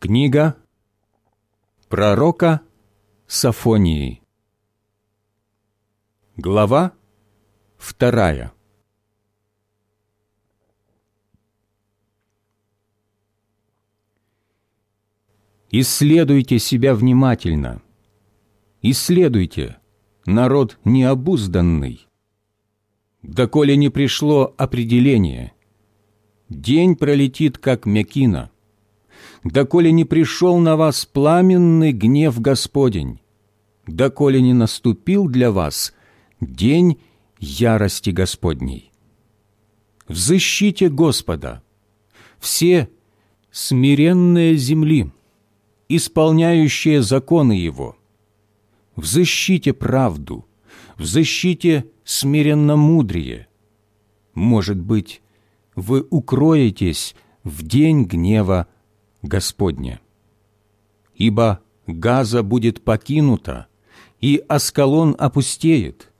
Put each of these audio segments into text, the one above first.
Книга пророка Сафонии. Глава вторая. Исследуйте себя внимательно, исследуйте, народ необузданный, доколе не пришло определение. День пролетит, как мякина, доколе не пришел на вас пламенный гнев Господень, доколе не наступил для вас день ярости Господней. Взыщите Господа, все смиренные земли, исполняющие законы Его. Взыщите правду, взыщите смиренно-мудрие. Может быть, вы укроетесь в день гнева Господня. Ибо Газа будет покинута, и Аскалон опустеет,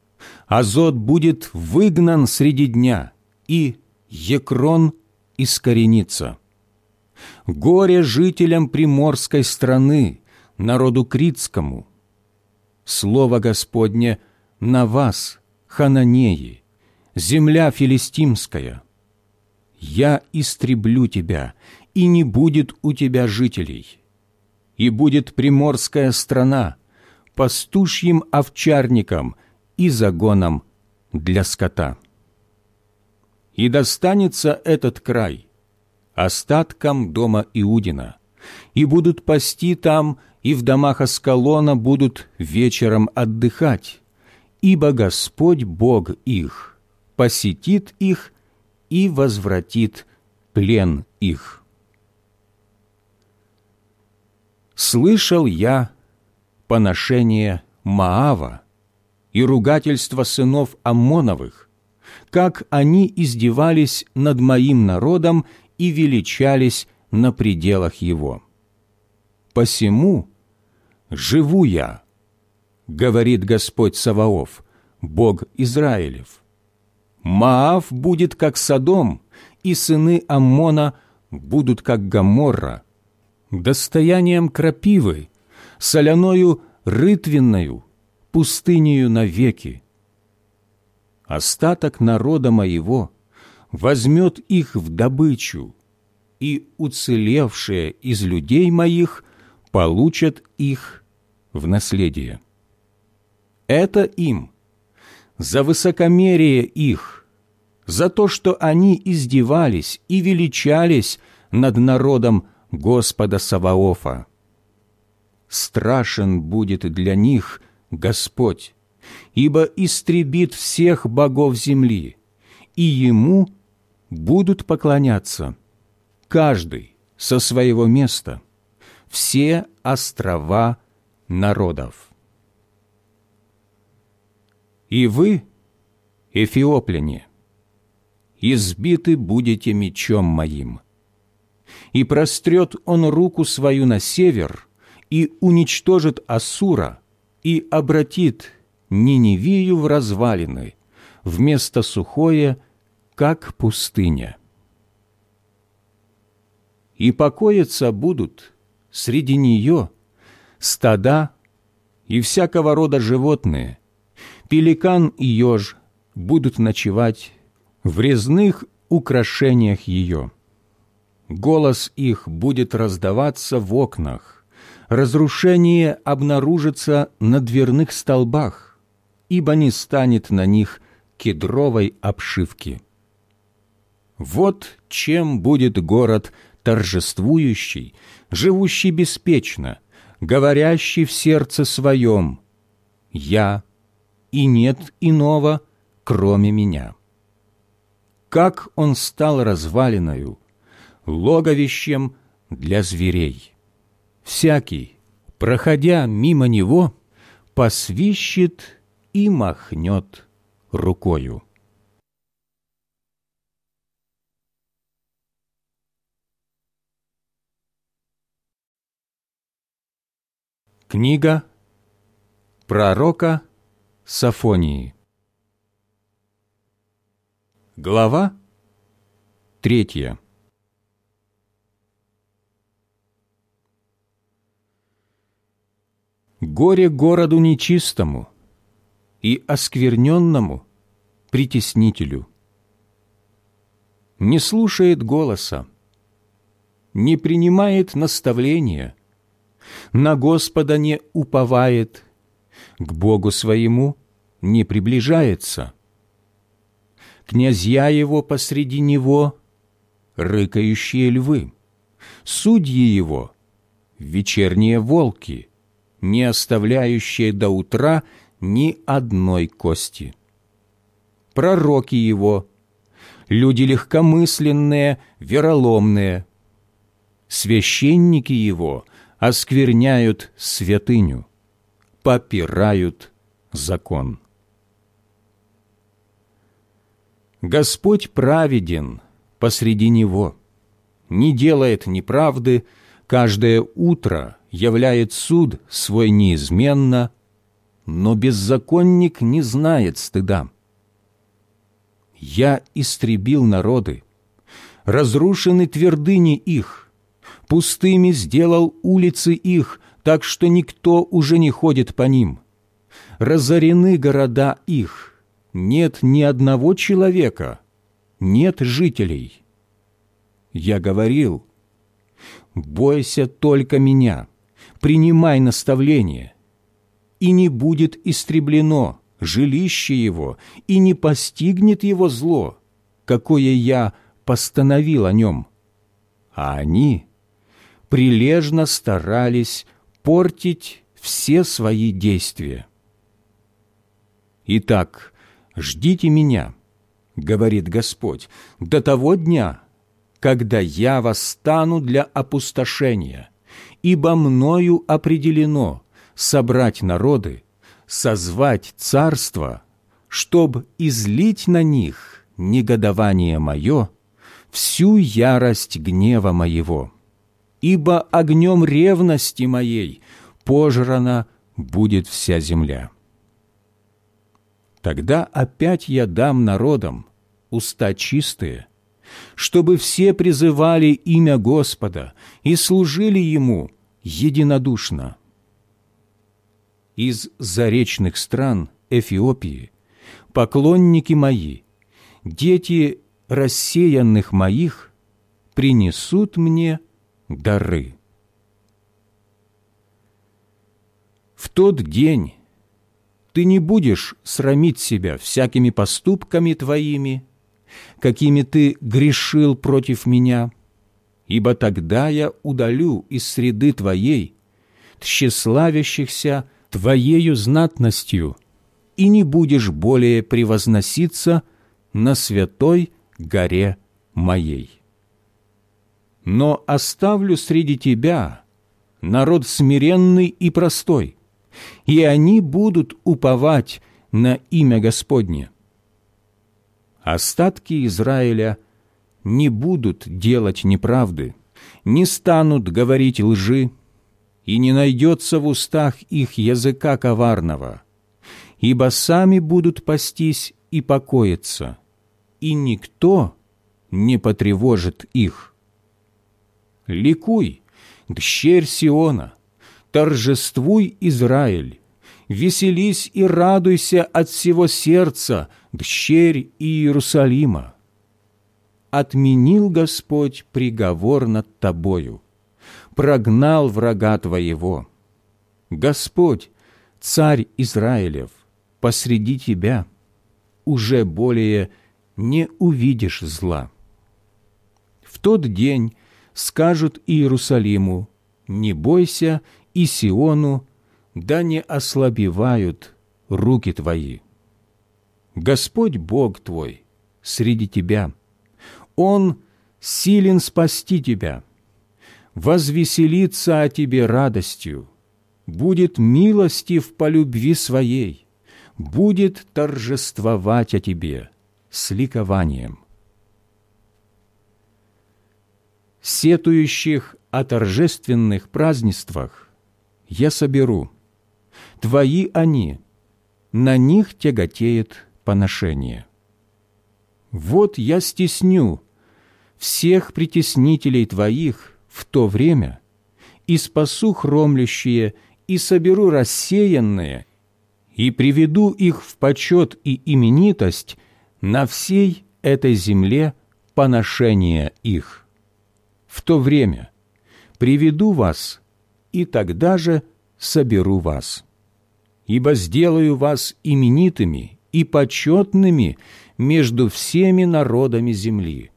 Азот будет выгнан среди дня, и Екрон искоренится. Горе жителям приморской страны, народу критскому. Слово Господне на вас, хананеи, земля филистимская. Я истреблю тебя, и не будет у тебя жителей. И будет приморская страна, пастушьим овчарником и загоном для скота. И достанется этот край остаткам дома Иудина, и будут пасти там, и в домах Аскалона будут вечером отдыхать, ибо Господь Бог их посетит их и возвратит плен их. Слышал я поношение Маава и ругательство сынов Аммоновых, как они издевались над моим народом и величались на пределах его. Посему живу я, говорит Господь Саваоф, Бог Израилев. Маав будет как Содом, и сыны Аммона будут как Гоморра, достоянием крапивы, соляною рытвенною, пустынею навеки. Остаток народа моего возьмет их в добычу, и уцелевшие из людей моих получат их в наследие. Это им, за высокомерие их, за то, что они издевались и величались над народом Господа Саваофа. Страшен будет для них Господь, ибо истребит всех богов земли, и Ему будут поклоняться, каждый со своего места, все острова народов. И вы, эфиопляне, избиты будете мечом моим. И прострет он руку свою на север, и уничтожит Асура, и обратит Ниневию в развалины, вместо сухое, как пустыня. И покоиться будут среди нее стада и всякого рода животные, пеликан и еж будут ночевать в резных украшениях ее. Голос их будет раздаваться в окнах, разрушение обнаружится на дверных столбах, ибо не станет на них кедровой обшивки. Вот чем будет город торжествующий, живущий беспечно, говорящий в сердце своем «Я, и нет иного, кроме меня». Как он стал развалиною, логовищем для зверей. Всякий, проходя мимо него, посвищет и махнет рукою. Книга пророка Сафонии Глава третья Горе городу нечистому и оскверненному притеснителю. Не слушает голоса, не принимает наставления, на Господа не уповает, к Богу своему не приближается. Князья его посреди него — рыкающие львы, судьи его — вечерние волки, не оставляющие до утра ни одной кости. Пророки его — люди легкомысленные, вероломные, священники его оскверняют святыню, попирают закон. Господь праведен посреди него, не делает неправды, каждое утро являет суд свой неизменно, но беззаконник не знает стыда. Я истребил народы, разрушены твердыни их, пустыми сделал улицы их, так что никто уже не ходит по ним. Разорены города их, нет ни одного человека, нет жителей. Я говорил, бойся только меня, принимай наставление, и не будет истреблено жилище его, и не постигнет его зло, какое я постановил о нем. А они прилежно старались портить все свои действия. Итак, ждите меня, говорит Господь, до того дня, когда я восстану для опустошения, ибо мною определено собрать народы, созвать царство, чтоб излить на них негодование мое, всю ярость гнева моего. Ибо огнем ревности моей пожрана будет вся земля. Тогда опять я дам народам уста чистые, чтобы все призывали имя Господа и служили Ему единодушно. Из заречных стран Эфиопии поклонники мои, дети рассеянных моих принесут мне дары. В тот день ты не будешь срамить себя всякими поступками твоими, какими ты грешил против меня, ибо тогда я удалю из среды твоей тщеславящихся твоею знатностью, и не будешь более превозноситься на святой горе моей. Но оставлю среди тебя народ смиренный и простой, и они будут уповать на имя Господне. Остатки Израиля не будут делать неправды, не станут говорить лжи, и не найдется в устах их языка коварного, ибо сами будут пастись и покоиться, и никто не потревожит их. Ликуй, дщерь Сиона, торжествуй, Израиль, веселись и радуйся от всего сердца, дщерь Иерусалима. Отменил Господь приговор над тобою, прогнал врага твоего. Господь, Царь Израилев, посреди тебя уже более не увидишь зла. В тот день скажут Иерусалиму, не бойся, и Сиону, да не ослабевают руки твои. Господь Бог твой среди тебя, Он силен спасти тебя, возвеселится о тебе радостью, будет милостив по любви своей, будет торжествовать о тебе с ликованием. Сетующих о торжественных празднествах я соберу. Твои они, на них тяготеет поношение. Вот я стесню всех притеснителей Твоих в то время и спасу хромлящие и соберу рассеянные, и приведу их в почет и именитость на всей этой земле поношения их. В то время приведу вас, и тогда же соберу вас. Ибо сделаю вас именитыми и почетными между всеми народами земли,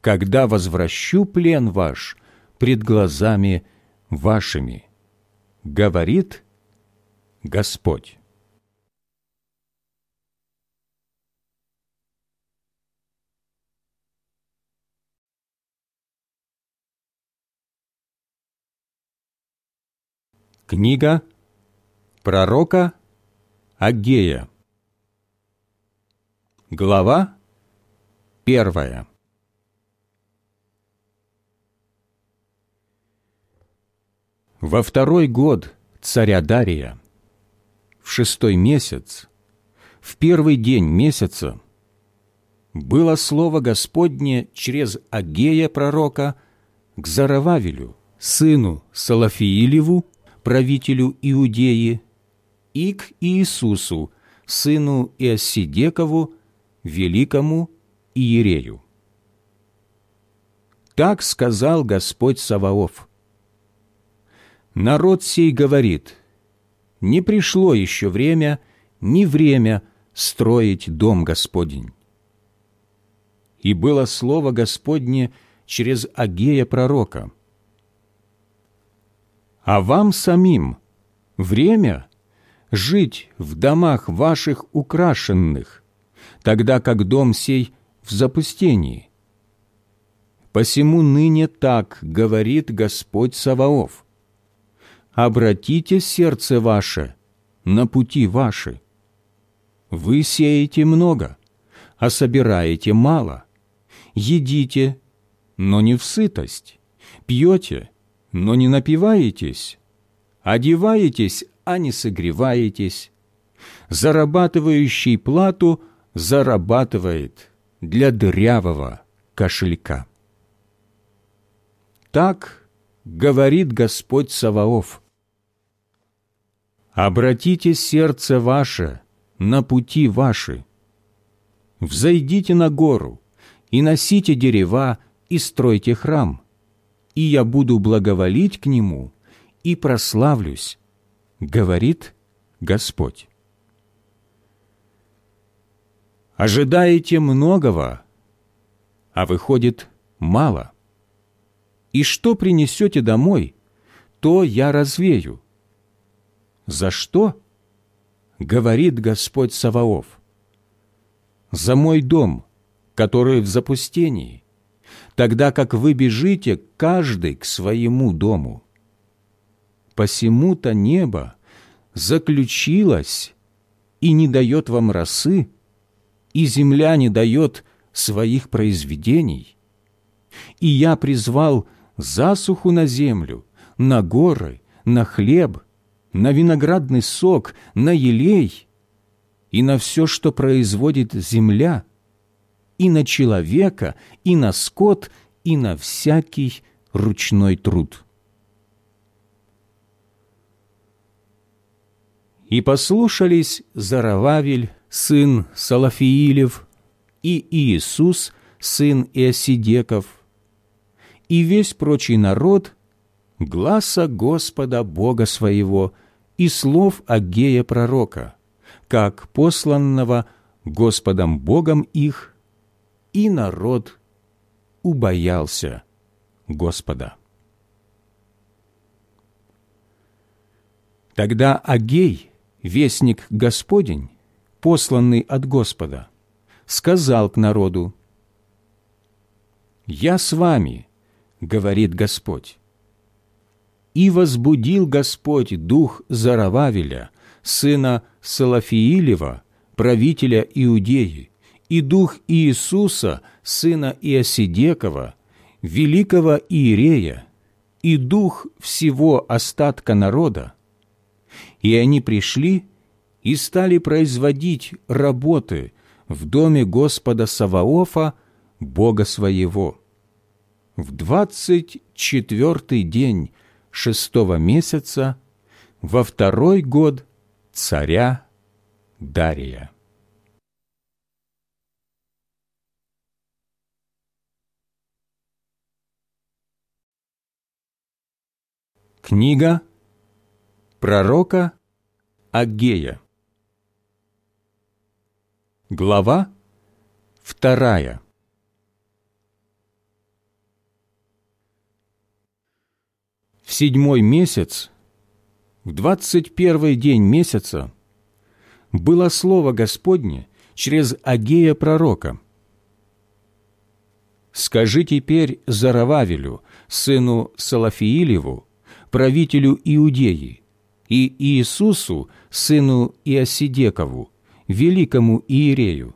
когда возвращу плен ваш пред глазами вашими, говорит Господь. Книга пророка Агея Глава первая. Во второй год царя Дария, в шестой месяц, в первый день месяца, было слово Господне через Агея пророка к Зарававелю, сыну Салафиилеву, правителю Иудеи, и к Иисусу, сыну Иосидекову, великому Иерею. Так сказал Господь Саваоф. Народ сей говорит, не пришло еще время, ни время строить дом Господень. И было слово Господне через Агея пророка – а вам самим время жить в домах ваших украшенных, тогда как дом сей в запустении. Посему ныне так говорит Господь Саваоф. Обратите сердце ваше на пути ваши. Вы сеете много, а собираете мало. Едите, но не в сытость, пьете, но не напиваетесь, одеваетесь, а не согреваетесь. Зарабатывающий плату зарабатывает для дырявого кошелька. Так говорит Господь Саваоф. Обратите сердце ваше на пути ваши. Взойдите на гору и носите дерева и стройте храм – и я буду благоволить к нему и прославлюсь, говорит Господь. Ожидаете многого, а выходит мало. И что принесете домой, то я развею. За что? Говорит Господь Саваоф. За мой дом, который в запустении, тогда как вы бежите каждый к своему дому. Посему-то небо заключилось и не дает вам росы, и земля не дает своих произведений. И я призвал засуху на землю, на горы, на хлеб, на виноградный сок, на елей и на все, что производит земля – и на человека, и на скот, и на всякий ручной труд. И послушались Зарававель, сын Салафиилев, и Иисус, сын Иосидеков, и весь прочий народ гласа Господа Бога своего и слов Агея пророка, как посланного Господом Богом их и народ убоялся Господа. Тогда Агей, вестник Господень, посланный от Господа, сказал к народу, «Я с вами, — говорит Господь, — и возбудил Господь дух Зарававеля, сына Салафиилева, правителя Иудеи, и дух Иисуса, сына Иосидекова, великого Иерея, и дух всего остатка народа. И они пришли и стали производить работы в доме Господа Саваофа, Бога своего. В двадцать четвертый день шестого месяца, во второй год царя Дария. Книга пророка Агея Глава вторая В седьмой месяц, в двадцать первый день месяца, было слово Господне через Агея пророка. «Скажи теперь Зарававелю, сыну Салафиилеву, правителю Иудеи, и Иисусу, сыну Иосидекову, великому Иерею,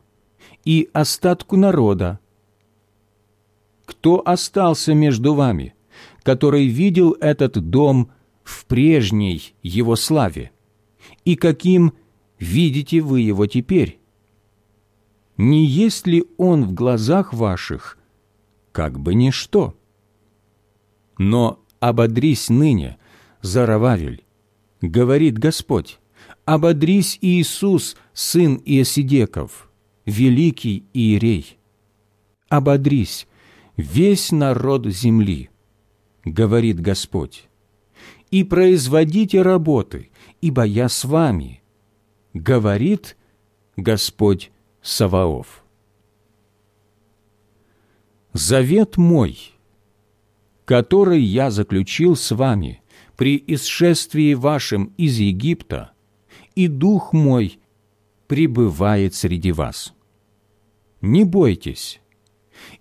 и остатку народа. Кто остался между вами, который видел этот дом в прежней его славе? И каким видите вы его теперь? Не есть ли он в глазах ваших как бы ничто? Но ободрись ныне, Зарававель, говорит Господь, ободрись Иисус, сын Иосидеков, великий Иерей. Ободрись, весь народ земли, говорит Господь, и производите работы, ибо я с вами, говорит Господь Саваоф. Завет мой — который я заключил с вами при исшествии вашем из Египта, и Дух мой пребывает среди вас. Не бойтесь,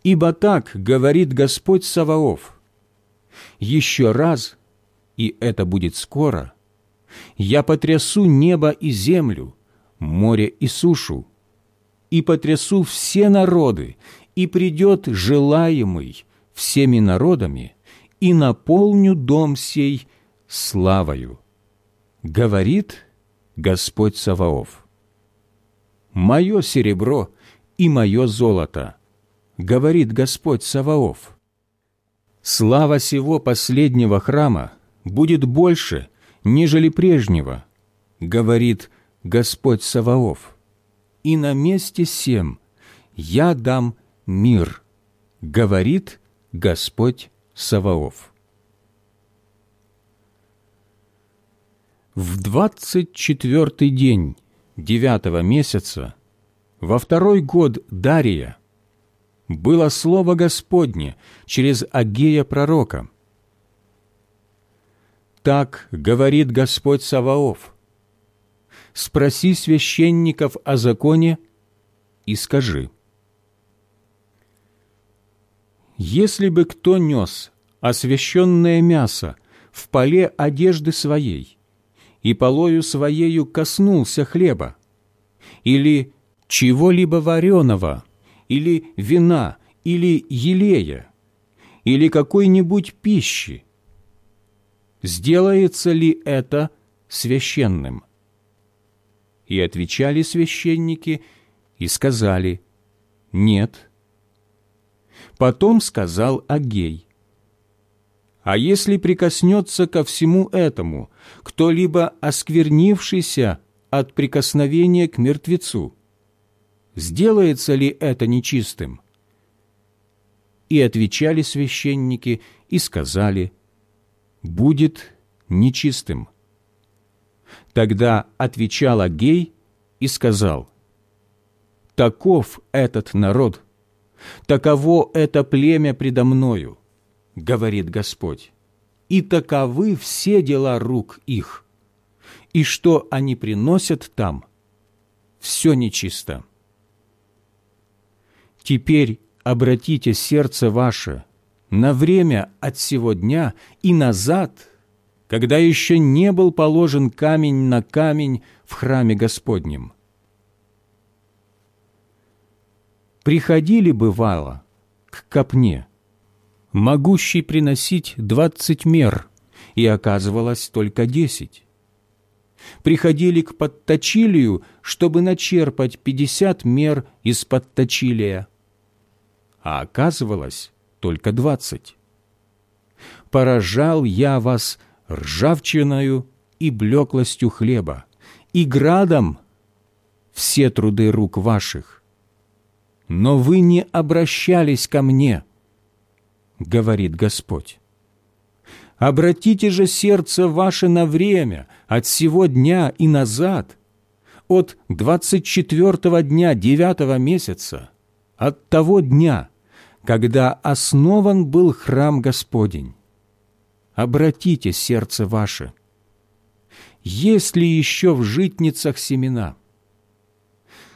ибо так говорит Господь Саваоф. Еще раз, и это будет скоро, я потрясу небо и землю, море и сушу, и потрясу все народы, и придет желаемый всеми народами, и наполню дом сей славою, говорит Господь Саваоф. Мое серебро и мое золото, говорит Господь Саваоф. Слава сего последнего храма будет больше, нежели прежнего, говорит Господь Саваоф. И на месте сем я дам мир, говорит Господь Саваоф. В двадцать четвертый день девятого месяца, во второй год Дария, было слово Господне через Агея пророка. Так говорит Господь Саваоф. Спроси священников о законе и скажи – Если бы кто нес освященное мясо в поле одежды своей и полою своею коснулся хлеба, или чего-либо вареного, или вина, или елея, или какой-нибудь пищи, сделается ли это священным? И отвечали священники и сказали, «Нет». Потом сказал Агей, «А если прикоснется ко всему этому кто-либо осквернившийся от прикосновения к мертвецу, сделается ли это нечистым?» И отвечали священники и сказали, «Будет нечистым». Тогда отвечал Агей и сказал, «Таков этот народ» Таково это племя предо мною, говорит Господь, и таковы все дела рук их, и что они приносят там, все нечисто. Теперь обратите сердце ваше на время от сего дня и назад, когда еще не был положен камень на камень в храме Господнем – приходили, бывало, к копне, могущей приносить двадцать мер, и оказывалось только десять. Приходили к подточилию, чтобы начерпать пятьдесят мер из подточилия, а оказывалось только двадцать. Поражал я вас ржавчиною и блеклостью хлеба, и градом все труды рук ваших. Но вы не обращались ко мне, говорит Господь. Обратите же сердце ваше на время от сего дня и назад, от двадцать четвертого дня девятого месяца, от того дня, когда основан был храм Господень. Обратите сердце ваше. Есть ли еще в житницах семена?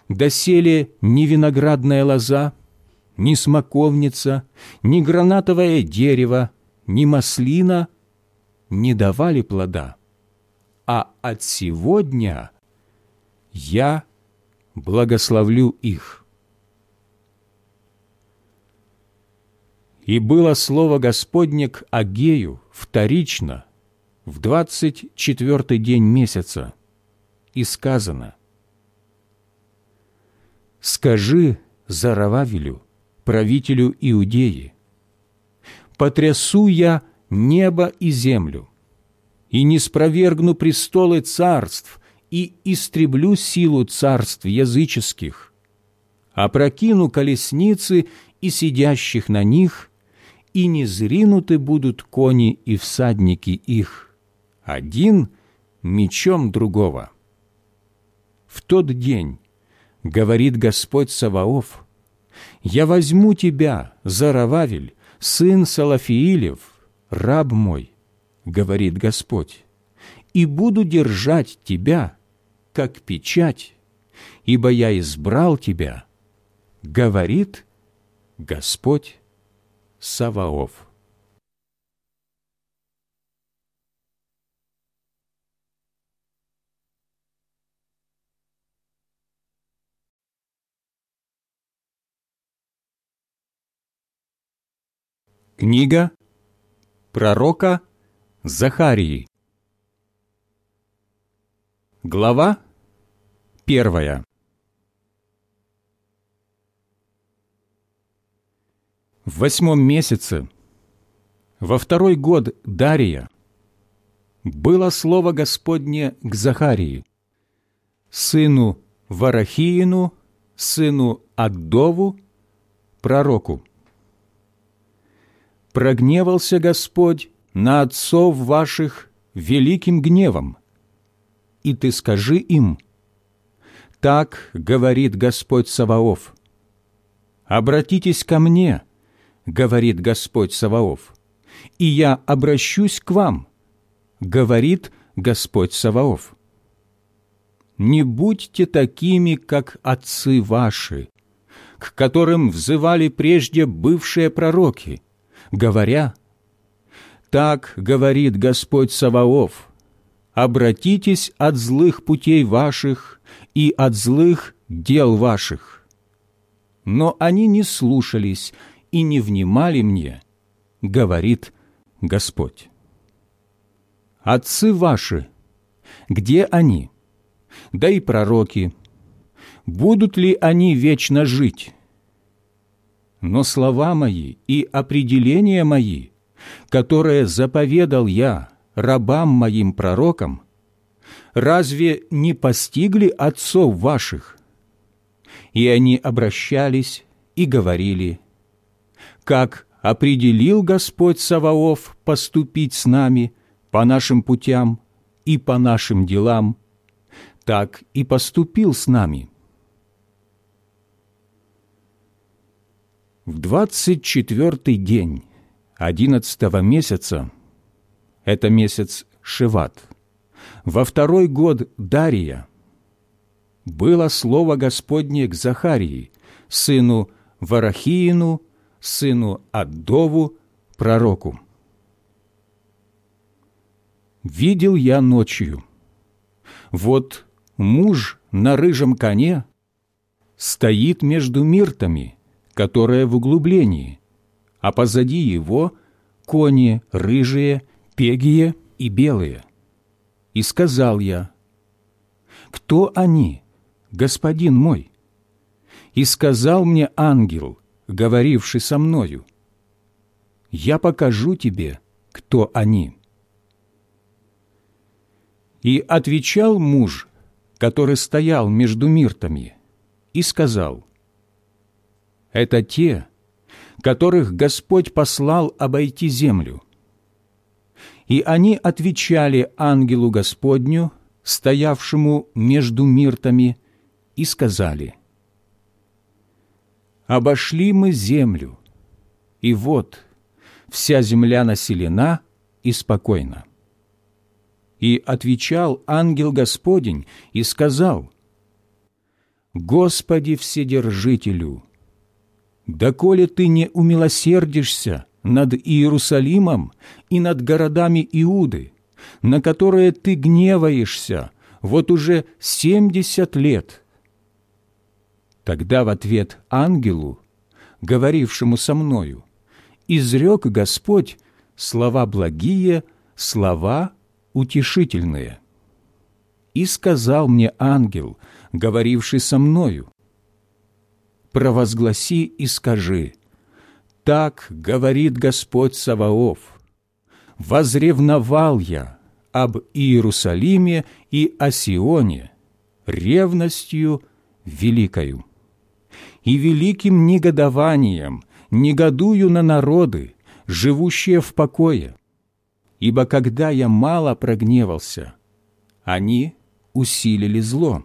Доселе ни виноградная лоза, ни смоковница, ни гранатовое дерево, ни маслина не давали плода, а от сегодня я благословлю их. И было слово Господне к Агею вторично в двадцать четвертый день месяца, и сказано, «Скажи Зарававелю, правителю Иудеи, потрясу я небо и землю, и не спровергну престолы царств, и истреблю силу царств языческих, опрокину колесницы и сидящих на них, и не зринуты будут кони и всадники их, один мечом другого. В тот день, говорит Господь Саваоф, я возьму тебя, Зарававель, сын Салафиилев, раб мой, говорит Господь, и буду держать тебя, как печать, ибо я избрал тебя, говорит Господь Саваоф. Книга пророка Захарии. Глава первая. В восьмом месяце, во второй год Дария, было слово Господне к Захарии, сыну Варахиину, сыну Аддову, пророку прогневался Господь на отцов ваших великим гневом. И ты скажи им, так говорит Господь Саваоф, обратитесь ко мне, говорит Господь Саваоф, и я обращусь к вам, говорит Господь Саваоф. Не будьте такими, как отцы ваши, к которым взывали прежде бывшие пророки, говоря, «Так говорит Господь Саваоф, обратитесь от злых путей ваших и от злых дел ваших». Но они не слушались и не внимали мне, говорит Господь. Отцы ваши, где они? Да и пророки, будут ли они вечно жить? Но слова мои и определения мои, которые заповедал я рабам моим пророкам, разве не постигли отцов ваших? И они обращались и говорили, как определил Господь Саваоф поступить с нами по нашим путям и по нашим делам, так и поступил с нами». В двадцать четвертый день одиннадцатого месяца, это месяц Шиват, во второй год Дария, было слово Господне к Захарии, сыну Варахиину, сыну Аддову, пророку. «Видел я ночью, вот муж на рыжем коне стоит между миртами, которое в углублении, а позади его кони рыжие, пегие и белые. И сказал я, «Кто они, господин мой?» И сказал мне ангел, говоривший со мною, «Я покажу тебе, кто они». И отвечал муж, который стоял между миртами, и сказал, «Это те, которых Господь послал обойти землю». И они отвечали ангелу Господню, стоявшему между миртами, и сказали, «Обошли мы землю, и вот вся земля населена и спокойна». И отвечал ангел Господень и сказал, «Господи Вседержителю, доколе Ты не умилосердишься над Иерусалимом и над городами Иуды, на которые Ты гневаешься вот уже семьдесят лет». Тогда в ответ ангелу, говорившему со мною, изрек Господь слова благие, слова утешительные. И сказал мне ангел, говоривший со мною, «Провозгласи и скажи, так говорит Господь Саваоф, возревновал я об Иерусалиме и о Сионе ревностью великою. И великим негодованием негодую на народы, живущие в покое, ибо когда я мало прогневался, они усилили зло.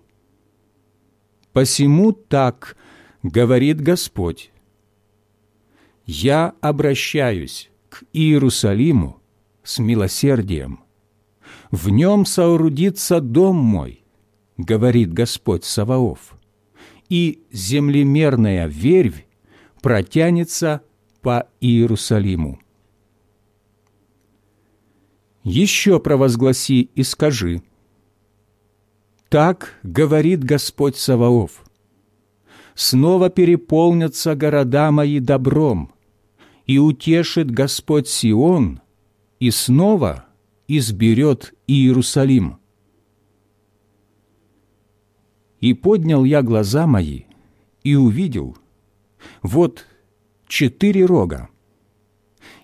Посему так говорит Господь. Я обращаюсь к Иерусалиму с милосердием. В нем соорудится дом мой, говорит Господь Саваоф, и землемерная вервь протянется по Иерусалиму еще провозгласи и скажи, «Так говорит Господь Саваоф, снова переполнятся города мои добром, и утешит Господь Сион, и снова изберет Иерусалим». И поднял я глаза мои, и увидел, вот четыре рога.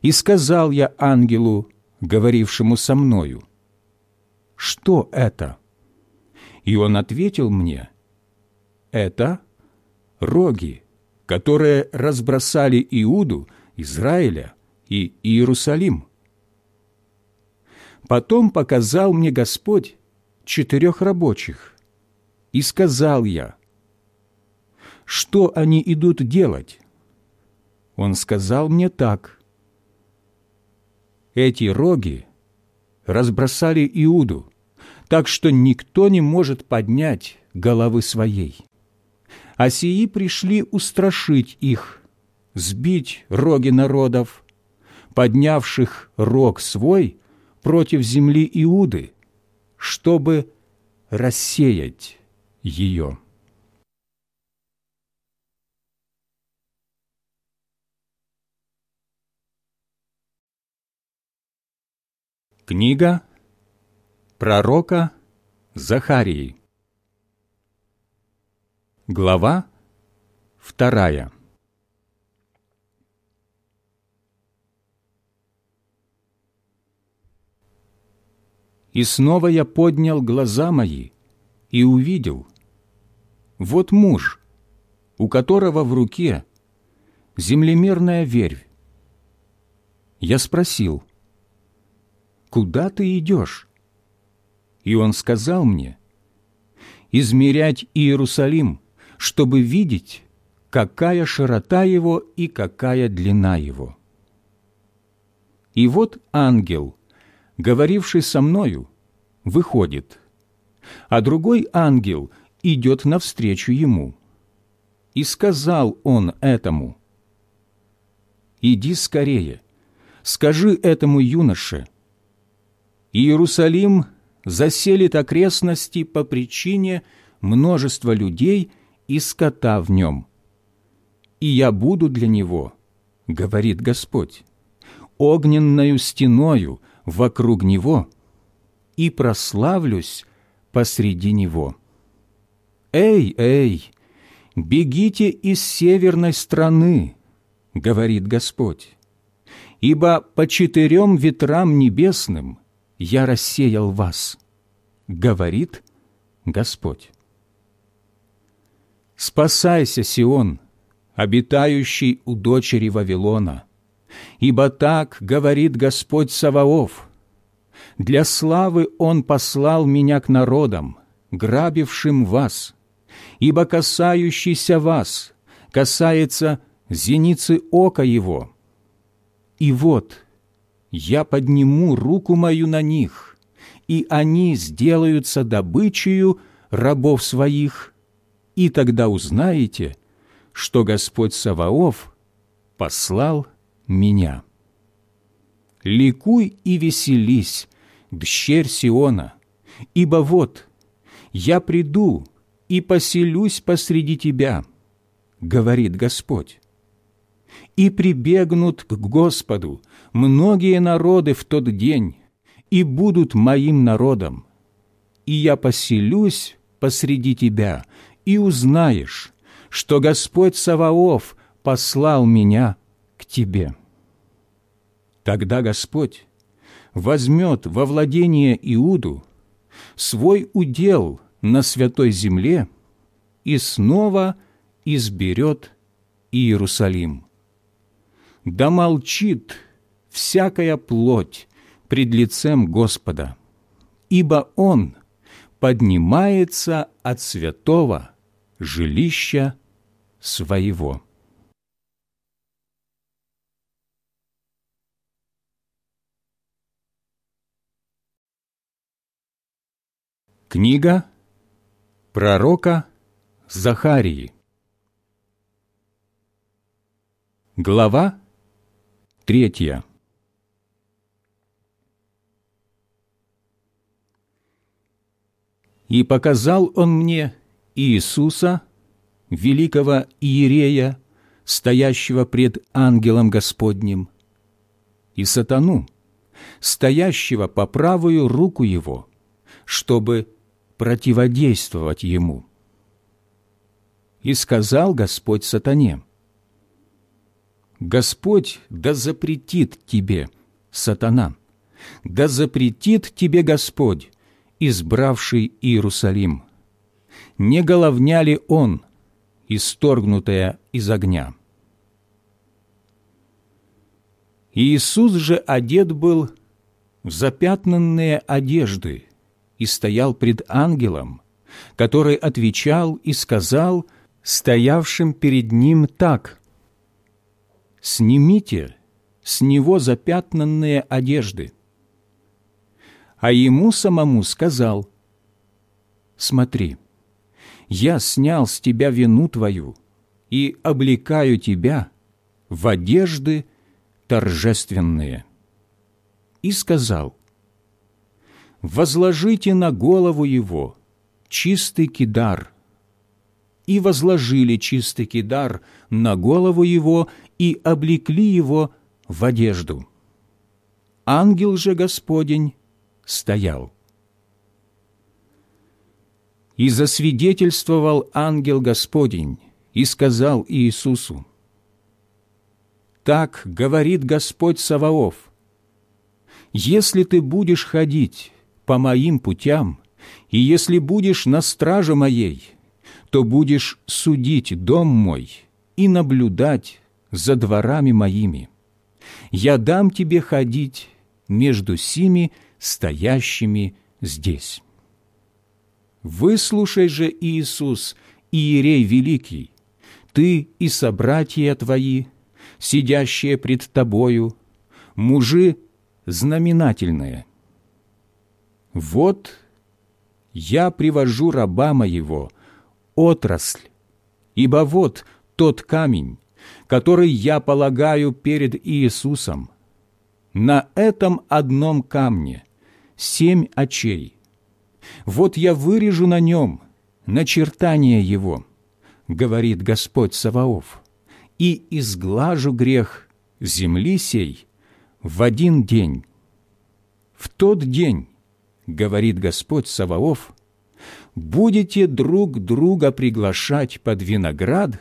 И сказал я ангелу, говорившему со мною, «Что это?» И он ответил мне, «Это роги, которые разбросали Иуду, Израиля и Иерусалим». Потом показал мне Господь четырех рабочих, и сказал я, «Что они идут делать?» Он сказал мне так, эти роги разбросали Иуду, так что никто не может поднять головы своей. А сии пришли устрашить их, сбить роги народов, поднявших рог свой против земли Иуды, чтобы рассеять ее. Книга пророка Захарии Глава вторая И снова я поднял глаза мои и увидел, вот муж, у которого в руке землемерная вервь. Я спросил — куда ты идешь?» И он сказал мне, «Измерять Иерусалим, чтобы видеть, какая широта его и какая длина его». И вот ангел, говоривший со мною, выходит, а другой ангел идет навстречу ему. И сказал он этому, «Иди скорее, скажи этому юноше, Иерусалим заселит окрестности по причине множества людей и скота в нем. И я буду для него, говорит Господь, огненною стеною вокруг него и прославлюсь посреди него. Эй, эй, бегите из северной страны, говорит Господь, ибо по четырем ветрам небесным – я рассеял вас. говорит Господь. Спасайся, Сион, обитающий у дочери Вавилона, ибо так говорит Господь Саваоф. Для славы Он послал меня к народам, грабившим вас, ибо касающийся вас касается зеницы ока его. И вот я подниму руку мою на них, и они сделаются добычею рабов своих, и тогда узнаете, что Господь Саваоф послал меня. Ликуй и веселись, дщерь Сиона, ибо вот я приду и поселюсь посреди тебя, говорит Господь. И прибегнут к Господу многие народы в тот день, и будут моим народом. И я поселюсь посреди тебя, и узнаешь, что Господь Саваоф послал меня к тебе. Тогда Господь возьмет во владение Иуду свой удел на святой земле и снова изберет Иерусалим. Да молчит всякая плоть пред лицем Господа, ибо Он поднимается от святого жилища своего. Книга пророка Захарии Глава третья «И показал он мне Иисуса, великого Иерея, стоящего пред ангелом Господним, и сатану, стоящего по правую руку его, чтобы противодействовать ему. И сказал Господь сатане, «Господь да запретит тебе, сатана, да запретит тебе Господь, избравший Иерусалим. Не головня ли он, исторгнутая из огня?» Иисус же одет был в запятнанные одежды, и стоял пред ангелом, который отвечал и сказал стоявшим перед ним так «Снимите с него запятнанные одежды». А ему самому сказал «Смотри, я снял с тебя вину твою и облекаю тебя в одежды торжественные». И сказал – возложите на голову его чистый кидар». И возложили чистый кидар на голову его и облекли его в одежду. Ангел же Господень стоял. И засвидетельствовал ангел Господень и сказал Иисусу, «Так говорит Господь Саваоф, если ты будешь ходить по моим путям, и если будешь на страже моей, то будешь судить дом мой и наблюдать за дворами моими. Я дам тебе ходить между сими стоящими здесь. Выслушай же, Иисус, Иерей Великий, ты и собратья твои, сидящие пред тобою, мужи знаменательные – вот я привожу раба моего, отрасль, ибо вот тот камень, который я полагаю перед Иисусом. На этом одном камне семь очей. Вот я вырежу на нем начертание его, говорит Господь Саваоф, и изглажу грех земли сей в один день. В тот день говорит Господь Саваоф, будете друг друга приглашать под виноград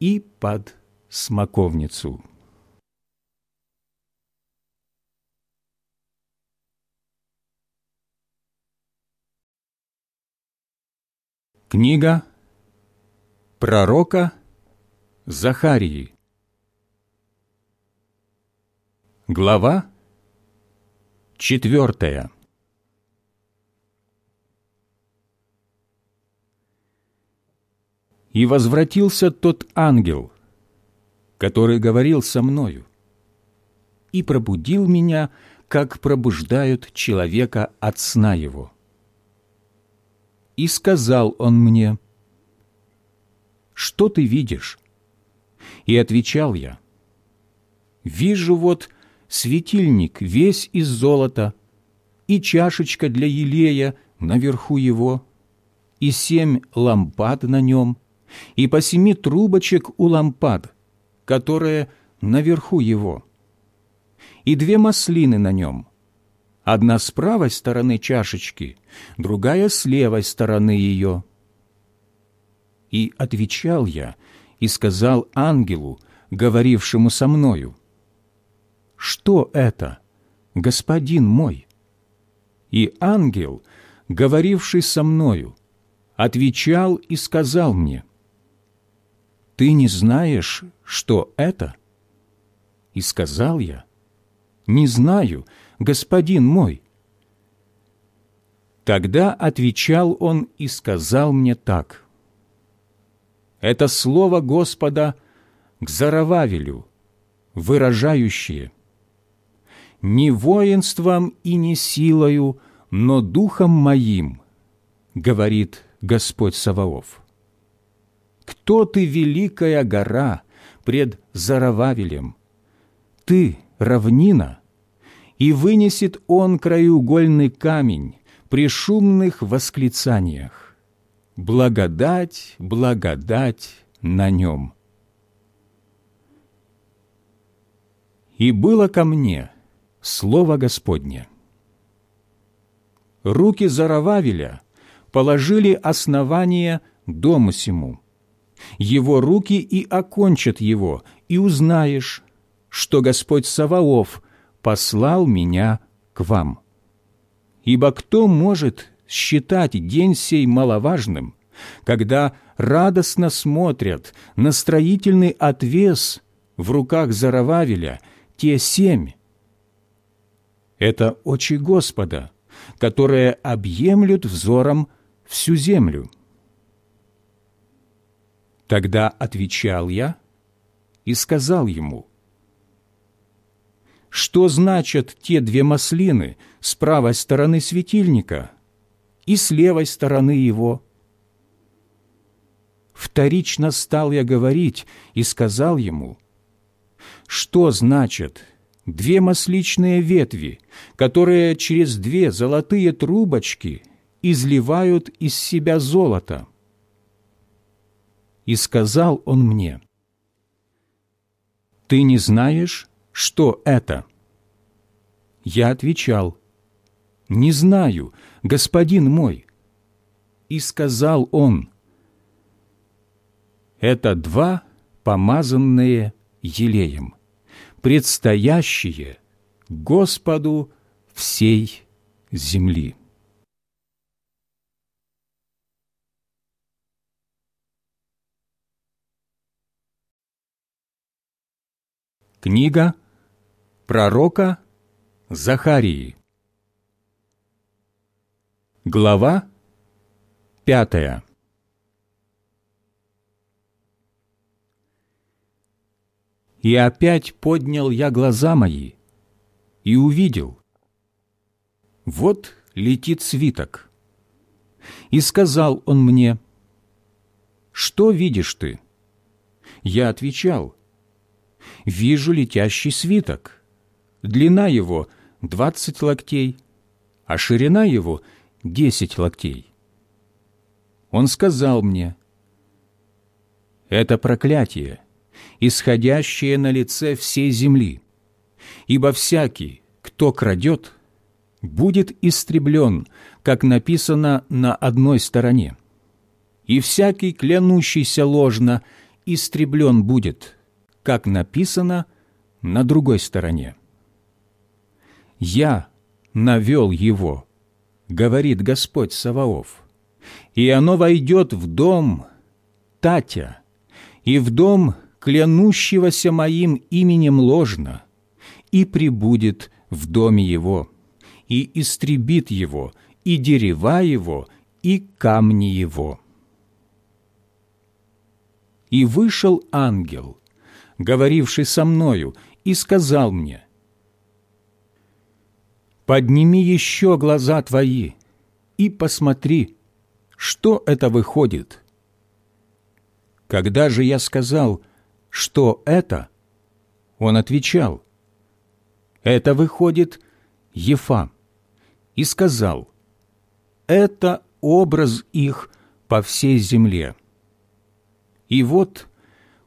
и под смоковницу». Книга пророка Захарии. Глава четвертая. И возвратился тот ангел, который говорил со мною, и пробудил меня, как пробуждают человека от сна его и сказал он мне, «Что ты видишь?» И отвечал я, «Вижу вот светильник весь из золота, и чашечка для елея наверху его, и семь лампад на нем, и по семи трубочек у лампад, которые наверху его, и две маслины на нем, одна с правой стороны чашечки, другая с левой стороны ее. И отвечал я и сказал ангелу, говорившему со мною, «Что это, господин мой?» И ангел, говоривший со мною, отвечал и сказал мне, «Ты не знаешь, что это?» И сказал я, «Не знаю, господин мой?» Тогда отвечал он и сказал мне так. Это слово Господа к Зарававелю, выражающее «Не воинством и не силою, но духом моим», говорит Господь Саваоф. «Кто ты, великая гора, пред Зарававелем? Ты, равнина, и вынесет он краеугольный камень, при шумных восклицаниях «Благодать, благодать на нем». И было ко мне Слово Господне. Руки Зарававеля положили основание дому сему. Его руки и окончат его, и узнаешь, что Господь Саваоф послал меня к вам. Ибо кто может считать день сей маловажным, когда радостно смотрят на строительный отвес в руках Зарававеля те семь? Это очи Господа, которые объемлют взором всю землю. Тогда отвечал я и сказал ему – что значат те две маслины с правой стороны светильника и с левой стороны его. Вторично стал я говорить и сказал ему, что значат две масличные ветви, которые через две золотые трубочки изливают из себя золото. И сказал он мне, «Ты не знаешь, что это?» Я отвечал, «Не знаю, господин мой». И сказал он, «Это два помазанные елеем, предстоящие Господу всей земли». Книга пророка Захарии. Глава пятая. И опять поднял я глаза мои и увидел. Вот летит свиток. И сказал он мне, «Что видишь ты?» Я отвечал, «Вижу летящий свиток» длина его двадцать локтей, а ширина его десять локтей. Он сказал мне, «Это проклятие, исходящее на лице всей земли, ибо всякий, кто крадет, будет истреблен, как написано на одной стороне, и всякий, клянущийся ложно, истреблен будет, как написано на другой стороне. «Я навел его», — говорит Господь Саваоф, и оно войдет в дом Татя, и в дом клянущегося моим именем ложно, и прибудет в доме его, и истребит его, и дерева его, и камни его. И вышел ангел, говоривший со мною, и сказал мне, «Подними еще глаза твои и посмотри, что это выходит». Когда же я сказал, что это, он отвечал, «Это выходит Ефа», и сказал, «Это образ их по всей земле». И вот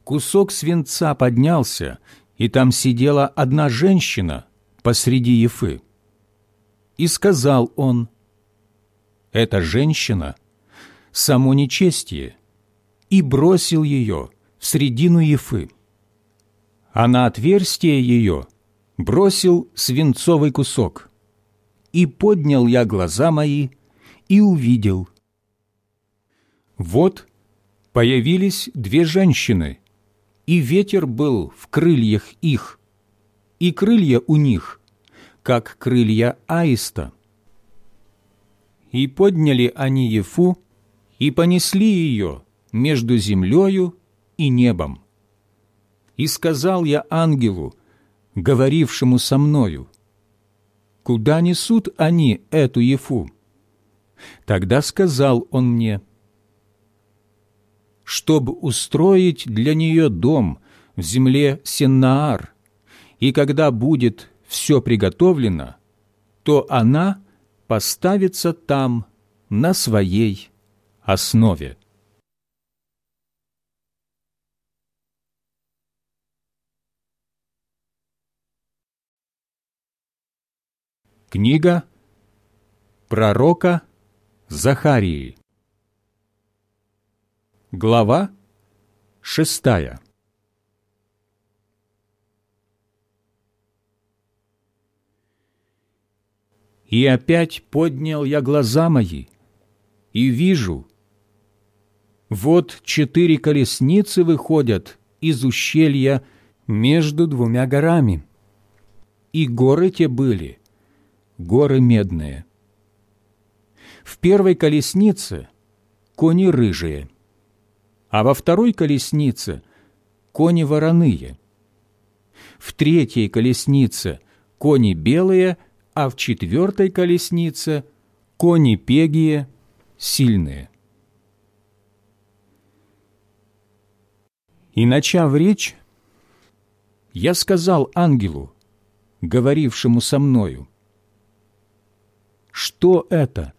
кусок свинца поднялся, и там сидела одна женщина посреди Ефы. И сказал он, «Эта женщина — само нечестие», и бросил ее в средину Ефы. А на отверстие ее бросил свинцовый кусок. И поднял я глаза мои и увидел. Вот появились две женщины, и ветер был в крыльях их, и крылья у них, как крылья аиста. И подняли они Ефу, и понесли ее между землею и небом. И сказал я ангелу, говорившему со мною, «Куда несут они эту Ефу?» Тогда сказал он мне, — чтобы устроить для нее дом в земле Сеннаар, и когда будет все приготовлено, то она поставится там на своей основе. Книга пророка Захарии Глава шестая И опять поднял я глаза мои, и вижу, вот четыре колесницы выходят из ущелья между двумя горами, и горы те были, горы медные. В первой колеснице кони рыжие – а во второй колеснице – кони вороные, в третьей колеснице – кони белые, а в четвертой колеснице – кони пегие, сильные. И, начав речь, я сказал ангелу, говорившему со мною, «Что это,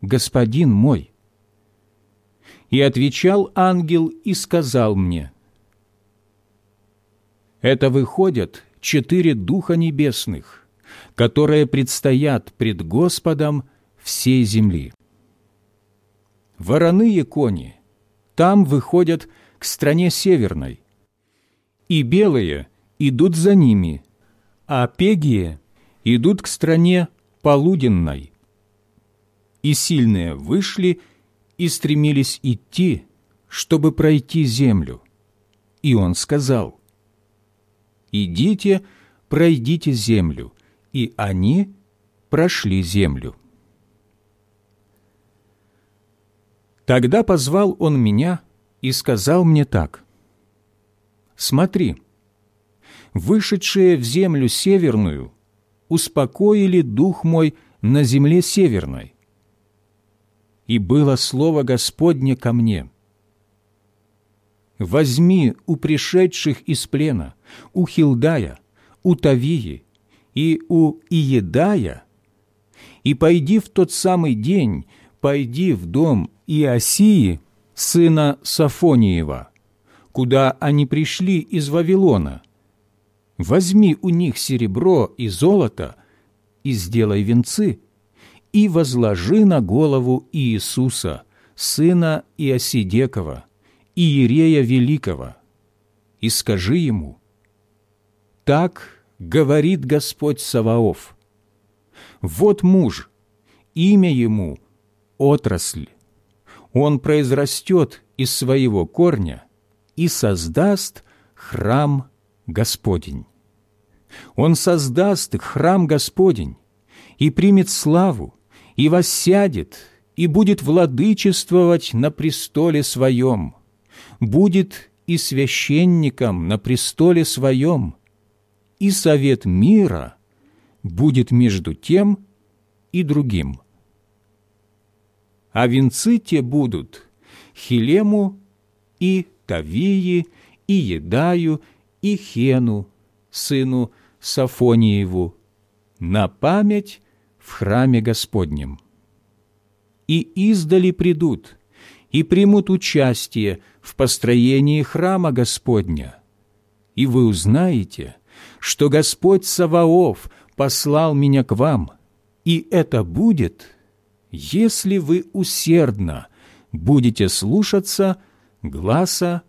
господин мой?» И отвечал ангел и сказал мне, «Это выходят четыре духа небесных, которые предстоят пред Господом всей земли. Вороные кони там выходят к стране северной, и белые идут за ними, а пегие идут к стране полуденной. И сильные вышли и стремились идти, чтобы пройти землю. И он сказал, «Идите, пройдите землю». И они прошли землю. Тогда позвал он меня и сказал мне так, «Смотри, вышедшие в землю северную успокоили дух мой на земле северной, и было слово Господне ко мне. «Возьми у пришедших из плена, у Хилдая, у Тавии и у Иедая, и пойди в тот самый день, пойди в дом Иосии, сына Сафониева, куда они пришли из Вавилона. Возьми у них серебро и золото и сделай венцы, и возложи на голову Иисуса, сына Иосидекова, Иерея Великого, и скажи ему, «Так говорит Господь Саваоф, вот муж, имя ему – отрасль, Он произрастет из своего корня и создаст храм Господень. Он создаст храм Господень и примет славу, и воссядет, и будет владычествовать на престоле своем, будет и священником на престоле своем, и совет мира будет между тем и другим. А венцы те будут Хилему и Тавии, и Едаю, и Хену, сыну Сафониеву, на память в храме Господнем. И издали придут, и примут участие в построении храма Господня. И вы узнаете, что Господь Саваоф послал меня к вам, и это будет, если вы усердно будете слушаться гласа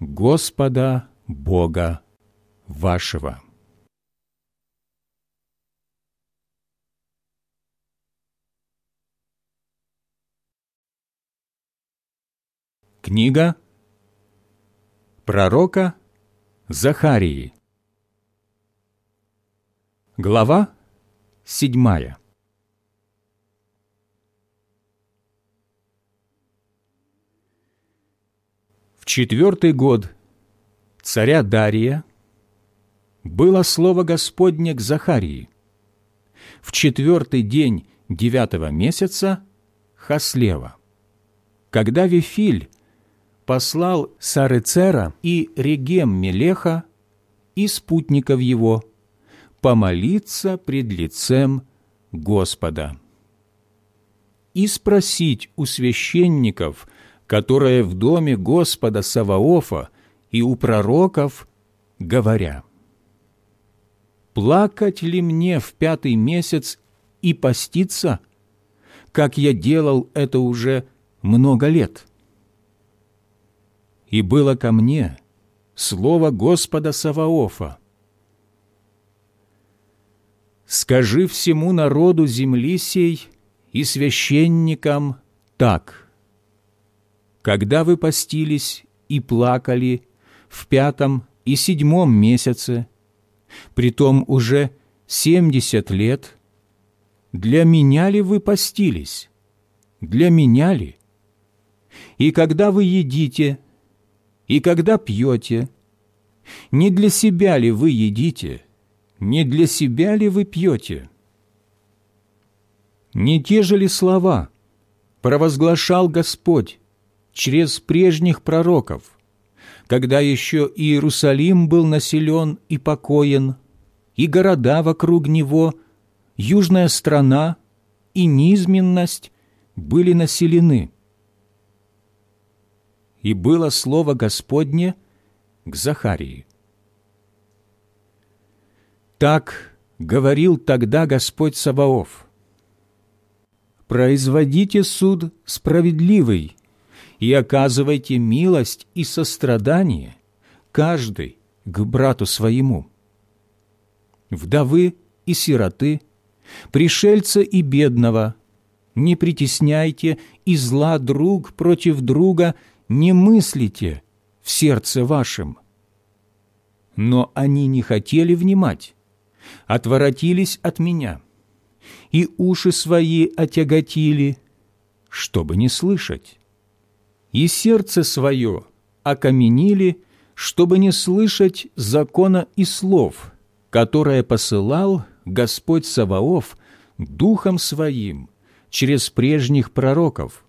Господа Бога вашего. Книга пророка Захарии Глава седьмая В четвертый год царя Дария было слово Господне к Захарии. В четвертый день девятого месяца Хаслева, когда Вифиль послал Сарыцера и Регем Мелеха и спутников его помолиться пред лицем Господа и спросить у священников, которые в доме Господа Саваофа и у пророков, говоря, «Плакать ли мне в пятый месяц и поститься, как я делал это уже много лет?» и было ко мне слово Господа Саваофа. «Скажи всему народу земли сей и священникам так. Когда вы постились и плакали в пятом и седьмом месяце, притом уже семьдесят лет, для меня ли вы постились? Для меня ли? И когда вы едите и когда пьете, не для себя ли вы едите, не для себя ли вы пьете? Не те же ли слова провозглашал Господь через прежних пророков, когда еще Иерусалим был населен и покоен, и города вокруг него, южная страна и низменность были населены – и было слово Господне к Захарии. Так говорил тогда Господь Саваоф. «Производите суд справедливый и оказывайте милость и сострадание каждый к брату своему. Вдовы и сироты, пришельца и бедного, не притесняйте и зла друг против друга не мыслите в сердце вашем. Но они не хотели внимать, отворотились от меня, и уши свои отяготили, чтобы не слышать, и сердце свое окаменили, чтобы не слышать закона и слов, которое посылал Господь Саваоф Духом Своим через прежних пророков –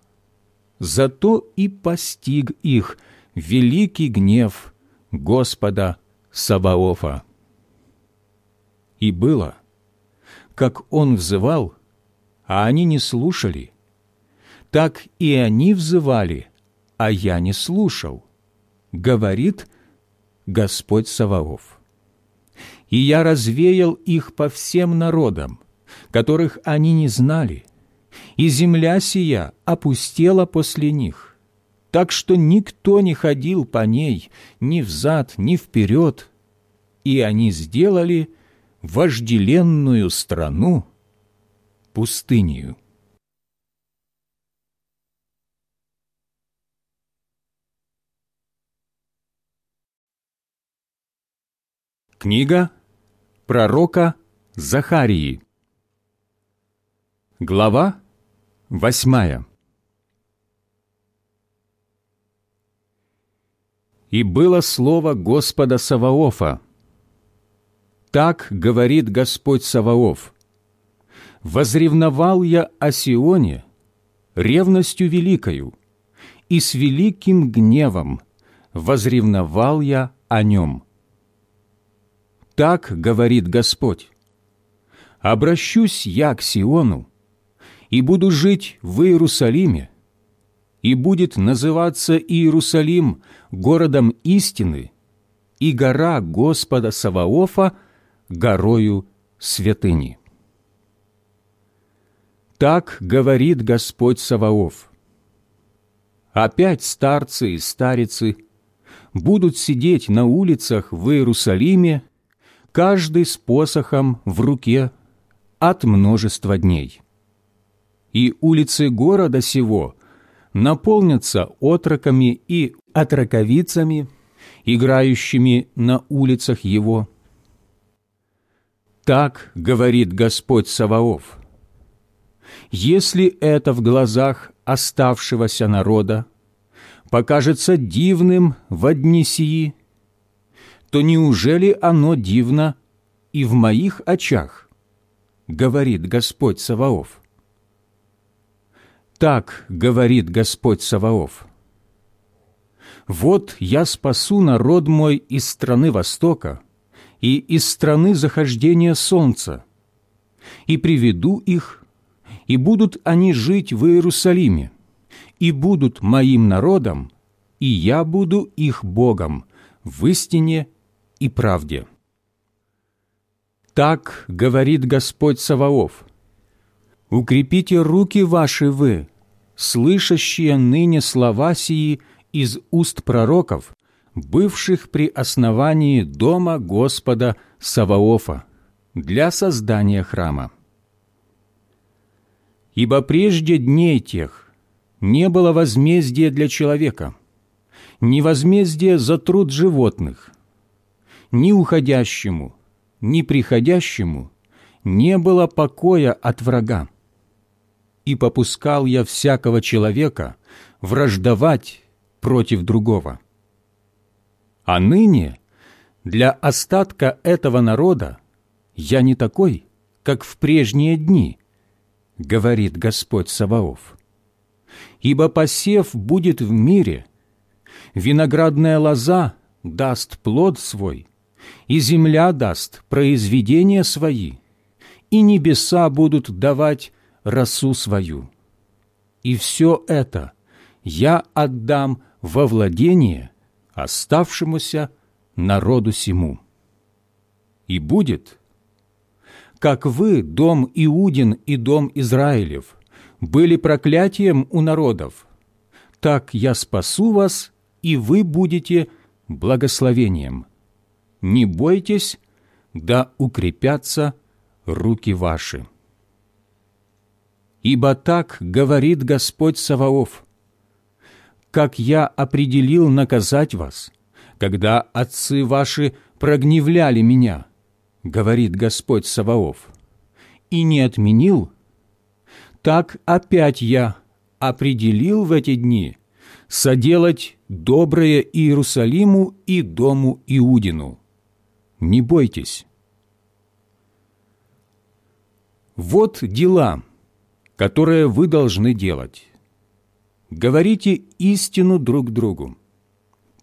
зато и постиг их великий гнев Господа Саваофа. И было, как он взывал, а они не слушали, так и они взывали, а я не слушал, говорит Господь Саваоф. И я развеял их по всем народам, которых они не знали, и земля сия опустела после них, так что никто не ходил по ней ни взад, ни вперед, и они сделали вожделенную страну пустынею. Книга пророка Захарии Глава восьмая И было слово Господа Саваофа, так говорит Господь Саваоф. Возревновал я о Сионе ревностью великою, и с великим гневом возревновал я о нем» Так говорит Господь. «Обращусь я к Сиону, и буду жить в Иерусалиме, и будет называться Иерусалим городом истины, и гора Господа Саваофа горою святыни». Так говорит Господь Саваоф. Опять старцы и старицы будут сидеть на улицах в Иерусалиме каждый с посохом в руке от множества дней. И улицы города сего наполнятся отроками и отроковицами, играющими на улицах его. Так говорит Господь Саваоф. Если это в глазах оставшегося народа покажется дивным в одни сии, то неужели оно дивно и в моих очах? Говорит Господь Саваоф. Так говорит Господь Саваоф. Вот я спасу народ мой из страны Востока и из страны захождения солнца, и приведу их, и будут они жить в Иерусалиме, и будут моим народом, и я буду их Богом в истине и правде. Так говорит Господь Саваоф. «Укрепите руки ваши вы, слышащие ныне слова сии из уст пророков, бывших при основании дома Господа Саваофа для создания храма. Ибо прежде дней тех не было возмездия для человека, ни возмездия за труд животных, ни уходящему, ни приходящему не было покоя от врага. И попускал я всякого человека враждовать против другого. А ныне для остатка этого народа я не такой, как в прежние дни, говорит Господь Саваоф. Ибо посев будет в мире, виноградная лоза даст плод свой, и земля даст произведения свои, и небеса будут давать росу свою. И все это я отдам во владение оставшемуся народу сему. И будет, как вы, дом Иудин и дом Израилев, были проклятием у народов, так я спасу вас, и вы будете благословением не бойтесь, да укрепятся руки ваши. Ибо так говорит Господь Саваоф, как я определил наказать вас, когда отцы ваши прогневляли меня, говорит Господь Саваоф, и не отменил, так опять я определил в эти дни соделать доброе Иерусалиму и дому Иудину не бойтесь. Вот дела, которые вы должны делать. Говорите истину друг другу.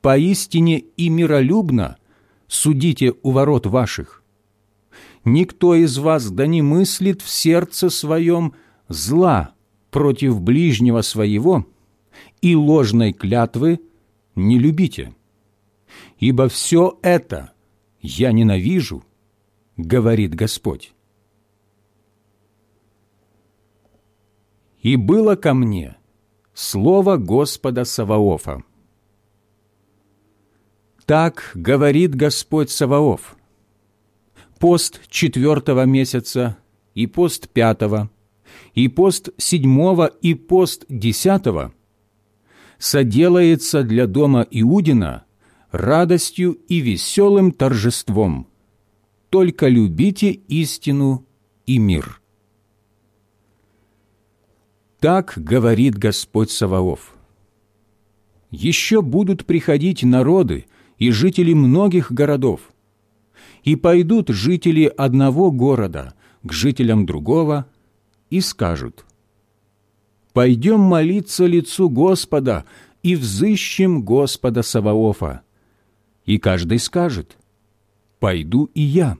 Поистине и миролюбно судите у ворот ваших. Никто из вас да не мыслит в сердце своем зла против ближнего своего и ложной клятвы не любите. Ибо все это – я ненавижу, говорит Господь. И было ко мне слово Господа Саваофа. Так говорит Господь Саваоф. Пост четвертого месяца и пост пятого, и пост седьмого и пост десятого соделается для дома Иудина радостью и веселым торжеством, только любите истину и мир. Так говорит Господь Саваоф. Еще будут приходить народы и жители многих городов, и пойдут жители одного города к жителям другого и скажут, «Пойдем молиться лицу Господа и взыщем Господа Саваофа». И каждый скажет, «Пойду и я».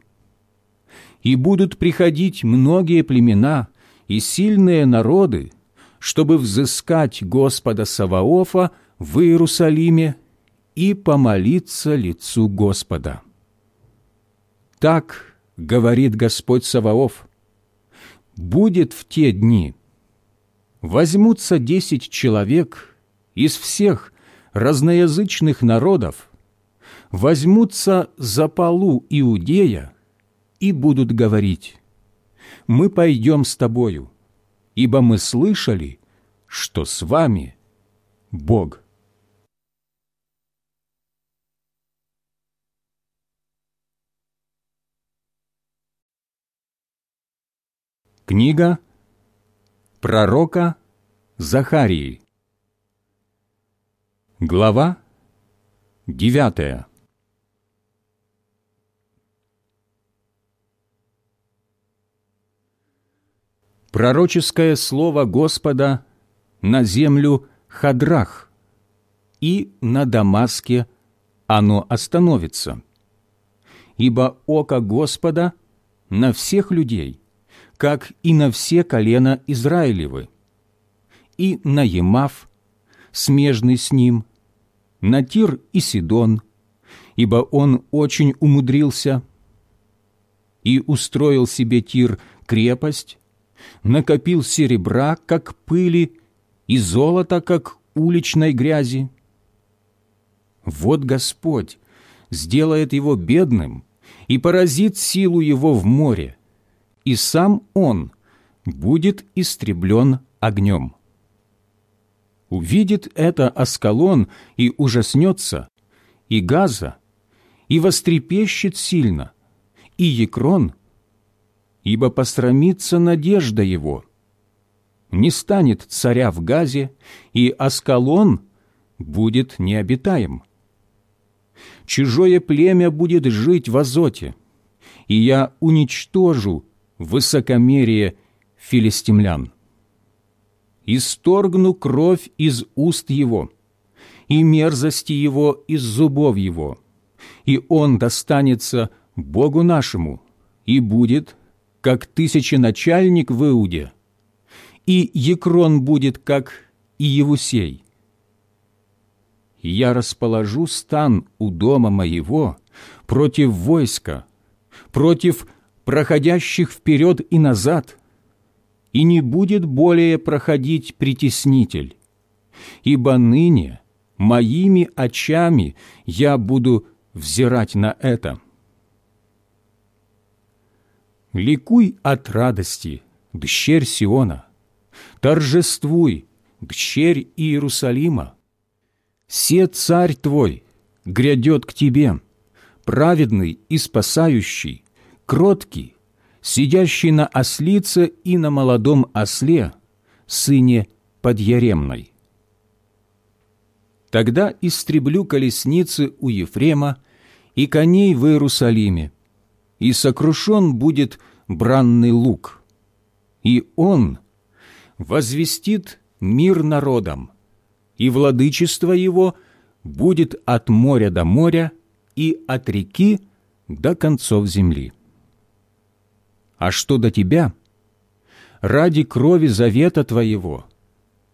И будут приходить многие племена и сильные народы, чтобы взыскать Господа Саваофа в Иерусалиме и помолиться лицу Господа. Так говорит Господь Саваоф, будет в те дни. Возьмутся десять человек из всех разноязычных народов, возьмутся за полу Иудея и будут говорить, «Мы пойдем с тобою, ибо мы слышали, что с вами Бог». Книга пророка Захарии Глава девятая Пророческое слово Господа на землю Хадрах, и на Дамаске оно остановится. Ибо око Господа на всех людей – как и на все колена Израилевы, и на Емав, смежный с ним, на Тир и Сидон, ибо он очень умудрился, и устроил себе Тир крепость, накопил серебра, как пыли, и золота, как уличной грязи. Вот Господь сделает его бедным и поразит силу его в море, и сам он будет истреблен огнем. Увидит это Аскалон и ужаснется, и Газа, и вострепещет сильно, и Екрон, ибо посрамится надежда его. Не станет царя в Газе, и Аскалон будет необитаем. Чужое племя будет жить в Азоте, и я уничтожу высокомерие филистимлян. «Исторгну кровь из уст его, и мерзости его из зубов его, и он достанется Богу нашему, и будет, как тысяченачальник в Иуде, и Екрон будет, как и Евусей. Я расположу стан у дома моего против войска, против проходящих вперед и назад, и не будет более проходить притеснитель, ибо ныне моими очами я буду взирать на это. Ликуй от радости, дщерь Сиона, торжествуй, дщерь Иерусалима. Се царь твой грядет к тебе, праведный и спасающий, кроткий, сидящий на ослице и на молодом осле, сыне подъяремной. Тогда истреблю колесницы у Ефрема и коней в Иерусалиме, и сокрушен будет бранный лук, и он возвестит мир народам, и владычество его будет от моря до моря и от реки до концов земли. А что до тебя? Ради крови завета твоего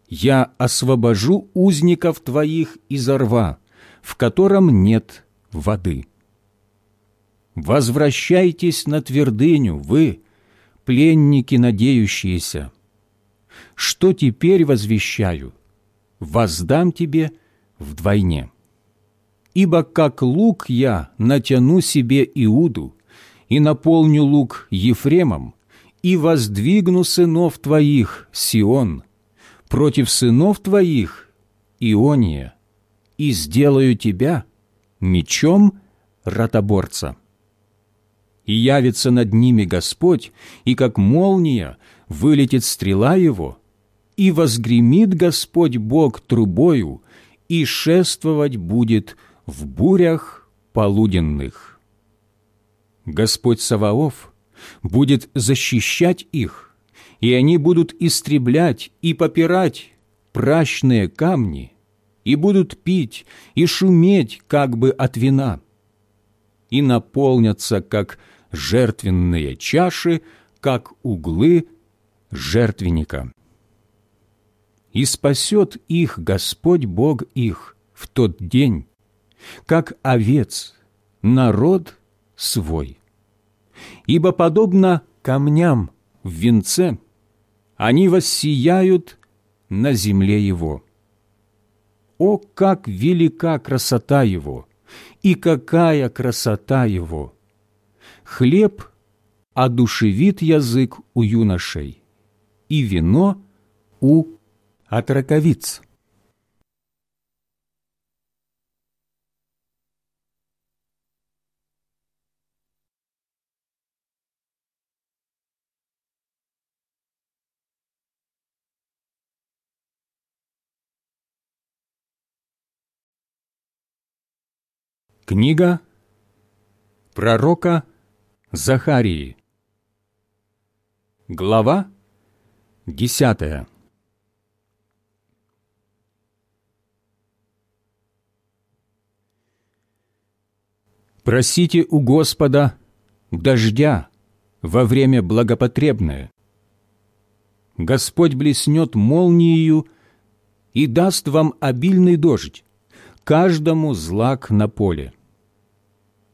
я освобожу узников твоих из рва, в котором нет воды. Возвращайтесь на твердыню, вы, пленники надеющиеся. Что теперь возвещаю? Воздам тебе вдвойне. Ибо как лук я натяну себе Иуду, и наполню лук Ефремом, и воздвигну сынов твоих, Сион, против сынов твоих, Иония, и сделаю тебя мечом ротоборца. И явится над ними Господь, и как молния вылетит стрела его, и возгремит Господь Бог трубою, и шествовать будет в бурях полуденных. Господь Саваоф будет защищать их, и они будут истреблять и попирать пращные камни, и будут пить и шуметь как бы от вина, и наполнятся, как жертвенные чаши, как углы жертвенника. И спасет их Господь Бог их в тот день, как овец, народ свой. Ибо подобно камням в венце, они воссияют на земле его. О, как велика красота его! И какая красота его! Хлеб одушевит язык у юношей, и вино у отраковиц. Книга пророка Захарии Глава десятая Просите у Господа дождя во время благопотребное. Господь блеснет молнией и даст вам обильный дождь, каждому злак на поле.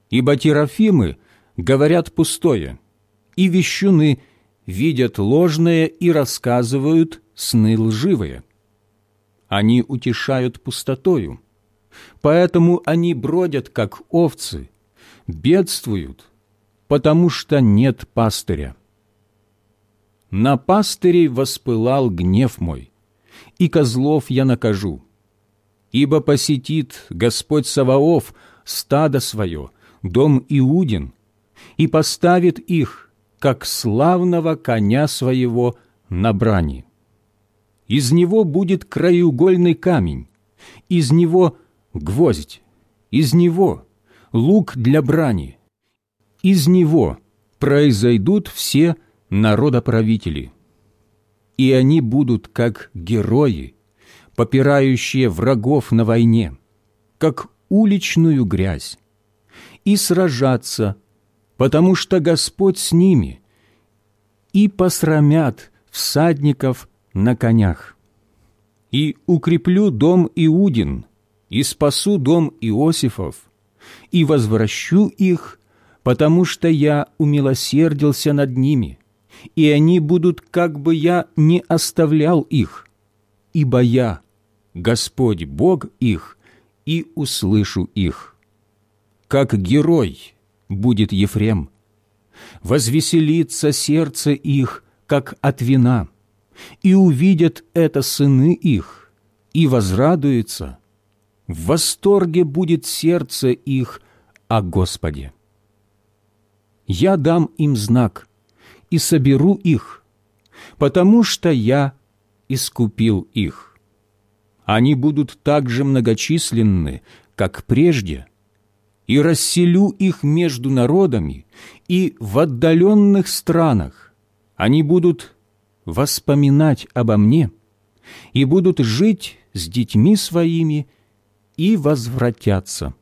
Ибо терафимы – говорят пустое, и вещуны видят ложное и рассказывают сны лживые. Они утешают пустотою, поэтому они бродят, как овцы, бедствуют, потому что нет пастыря. На пастырей воспылал гнев мой, и козлов я накажу, ибо посетит Господь Саваоф стадо свое, дом Иудин, и поставит их, как славного коня своего, на брани. Из него будет краеугольный камень, из него гвоздь, из него лук для брани, из него произойдут все народоправители. И они будут как герои, попирающие врагов на войне, как уличную грязь, и сражаться потому что Господь с ними, и посрамят всадников на конях. И укреплю дом Иудин, и спасу дом Иосифов, и возвращу их, потому что я умилосердился над ними, и они будут, как бы я не оставлял их, ибо я, Господь Бог их, и услышу их. Как герой будет Ефрем. Возвеселится сердце их, как от вина, и увидят это сыны их, и возрадуются. В восторге будет сердце их о Господе. Я дам им знак и соберу их, потому что я искупил их. Они будут так же многочисленны, как прежде, и расселю их между народами и в отдаленных странах. Они будут воспоминать обо мне и будут жить с детьми своими и возвратятся.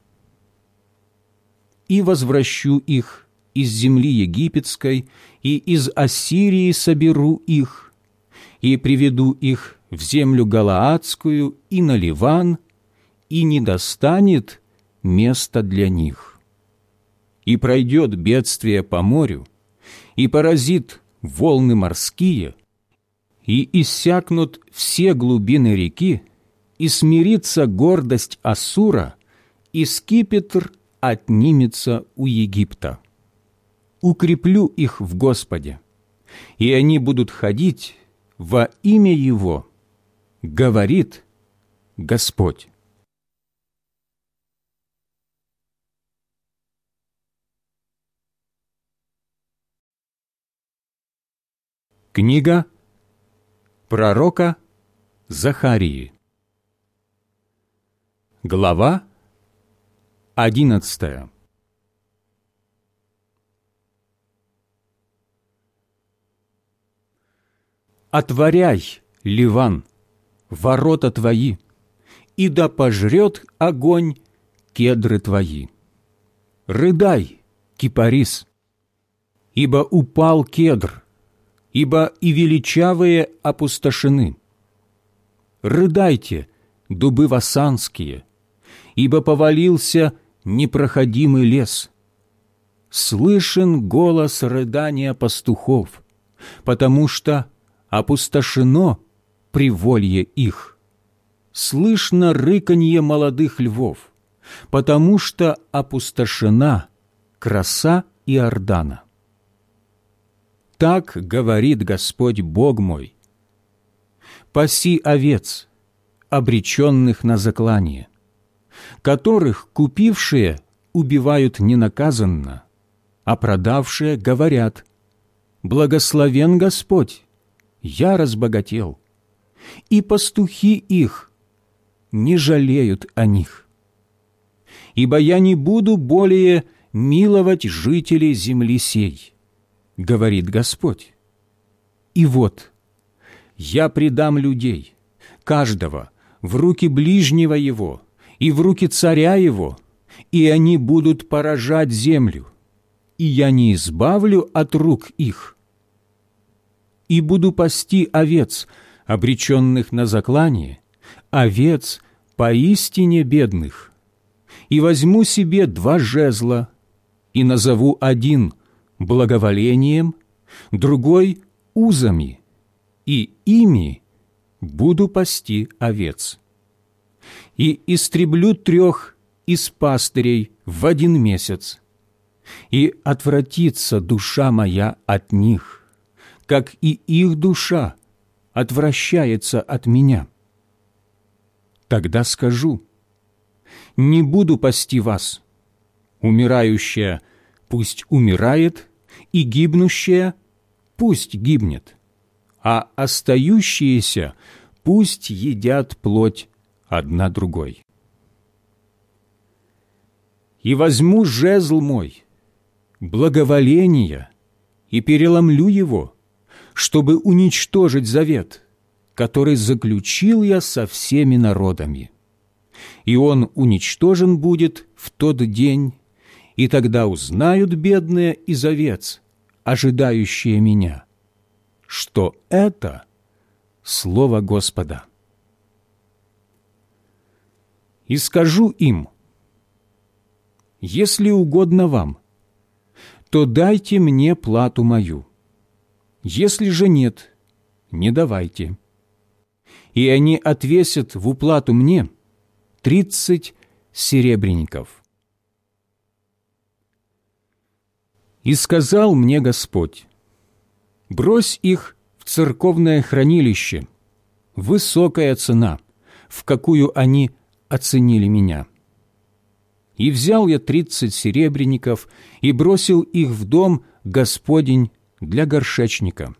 И возвращу их из земли египетской, и из Ассирии соберу их, и приведу их в землю Галаадскую и на Ливан, и не достанет место для них. И пройдет бедствие по морю, и поразит волны морские, и иссякнут все глубины реки, и смирится гордость Ассура, и скипетр отнимется у Египта. Укреплю их в Господе, и они будут ходить во имя Его, говорит Господь. Книга пророка Захарии. Глава одиннадцатая. Отворяй, Ливан, ворота твои, и да пожрет огонь кедры твои. Рыдай, кипарис, ибо упал кедр, ибо и величавые опустошены. Рыдайте, дубы васанские, ибо повалился непроходимый лес. Слышен голос рыдания пастухов, потому что опустошено приволье их. Слышно рыканье молодых львов, потому что опустошена краса Иордана. Так говорит Господь Бог мой. Паси овец, обреченных на заклание, которых купившие убивают ненаказанно, а продавшие говорят, «Благословен Господь, я разбогател» и пастухи их не жалеют о них. Ибо я не буду более миловать жителей земли сей, говорит Господь. И вот, я предам людей, каждого, в руки ближнего его и в руки царя его, и они будут поражать землю, и я не избавлю от рук их. И буду пасти овец, обреченных на заклание, овец поистине бедных, и возьму себе два жезла, и назову один благоволением, другой узами, и ими буду пасти овец. И истреблю трех из пастырей в один месяц, и отвратится душа моя от них, как и их душа отвращается от меня. Тогда скажу, не буду пасти вас. Умирающая пусть умирает, и гибнущая пусть гибнет, а остающиеся пусть едят плоть одна другой. И возьму жезл мой, благоволение, и переломлю его, чтобы уничтожить завет, который заключил я со всеми народами. И он уничтожен будет в тот день, и тогда узнают бедные из овец, ожидающие меня, что это Слово Господа. И скажу им, если угодно вам, то дайте мне плату мою, если же нет, не давайте. И они отвесят в уплату мне тридцать серебряников. И сказал мне Господь, брось их в церковное хранилище, высокая цена, в какую они оценили меня. И взял я тридцать серебряников и бросил их в дом Господень для горшечника.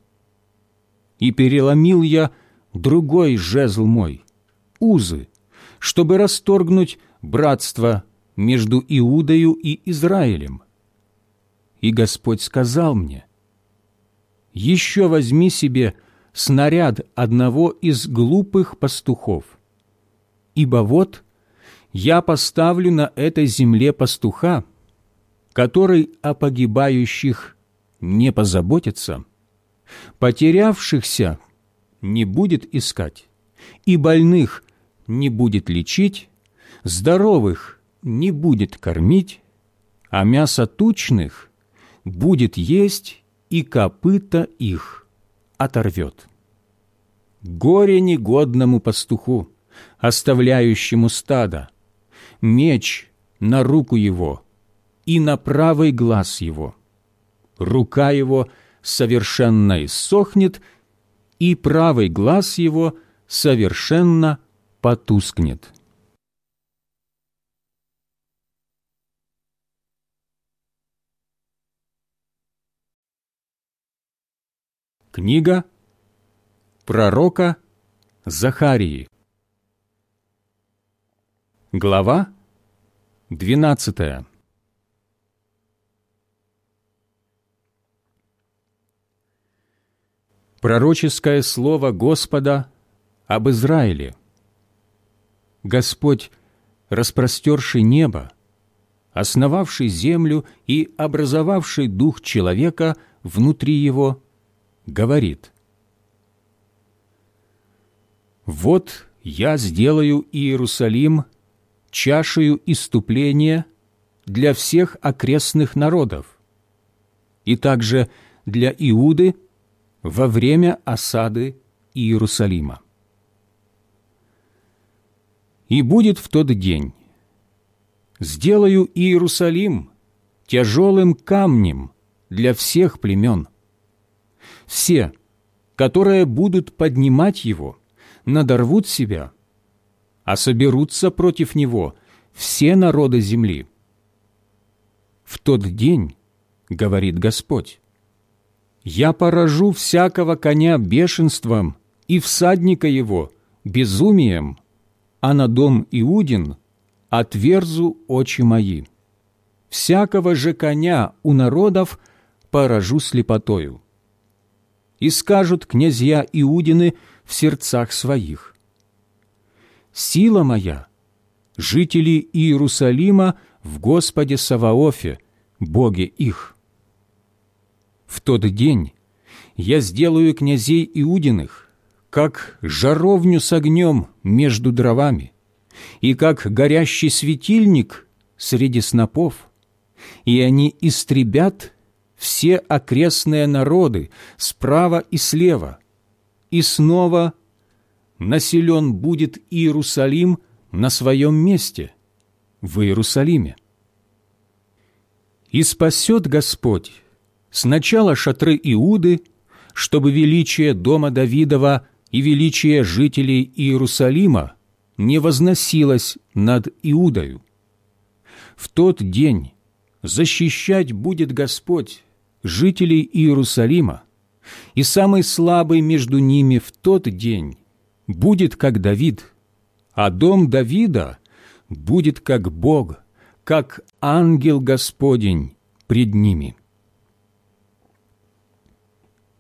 И переломил я другой жезл мой, узы, чтобы расторгнуть братство между Иудою и Израилем. И Господь сказал мне, «Еще возьми себе снаряд одного из глупых пастухов, ибо вот я поставлю на этой земле пастуха, который о погибающих не позаботится, потерявшихся не будет искать, и больных не будет лечить, здоровых не будет кормить, а мясо тучных будет есть и копыта их оторвет. Горе негодному пастуху, оставляющему стадо, меч на руку его и на правый глаз его – рука его совершенно иссохнет, и правый глаз его совершенно потускнет. Книга пророка Захарии. Глава 12. Пророческое слово Господа об Израиле. Господь, распростерший небо, основавший землю и образовавший дух человека внутри его, говорит, «Вот я сделаю Иерусалим чашею иступления для всех окрестных народов, и также для Иуды во время осады Иерусалима. И будет в тот день, сделаю Иерусалим тяжелым камнем для всех племен. Все, которые будут поднимать его, надорвут себя, а соберутся против него все народы земли. В тот день, говорит Господь, я поражу всякого коня бешенством и всадника его безумием, а на дом Иудин отверзу очи мои. Всякого же коня у народов поражу слепотою. И скажут князья Иудины в сердцах своих. Сила моя, жители Иерусалима в Господе Саваофе, Боге их. В тот день я сделаю князей Иудиных, как жаровню с огнем между дровами, и как горящий светильник среди снопов, и они истребят все окрестные народы справа и слева, и снова населен будет Иерусалим на своем месте, в Иерусалиме. И спасет Господь сначала шатры Иуды, чтобы величие дома Давидова и величие жителей Иерусалима не возносилось над Иудою. В тот день защищать будет Господь жителей Иерусалима, и самый слабый между ними в тот день будет как Давид, а дом Давида будет как Бог, как ангел Господень пред ними.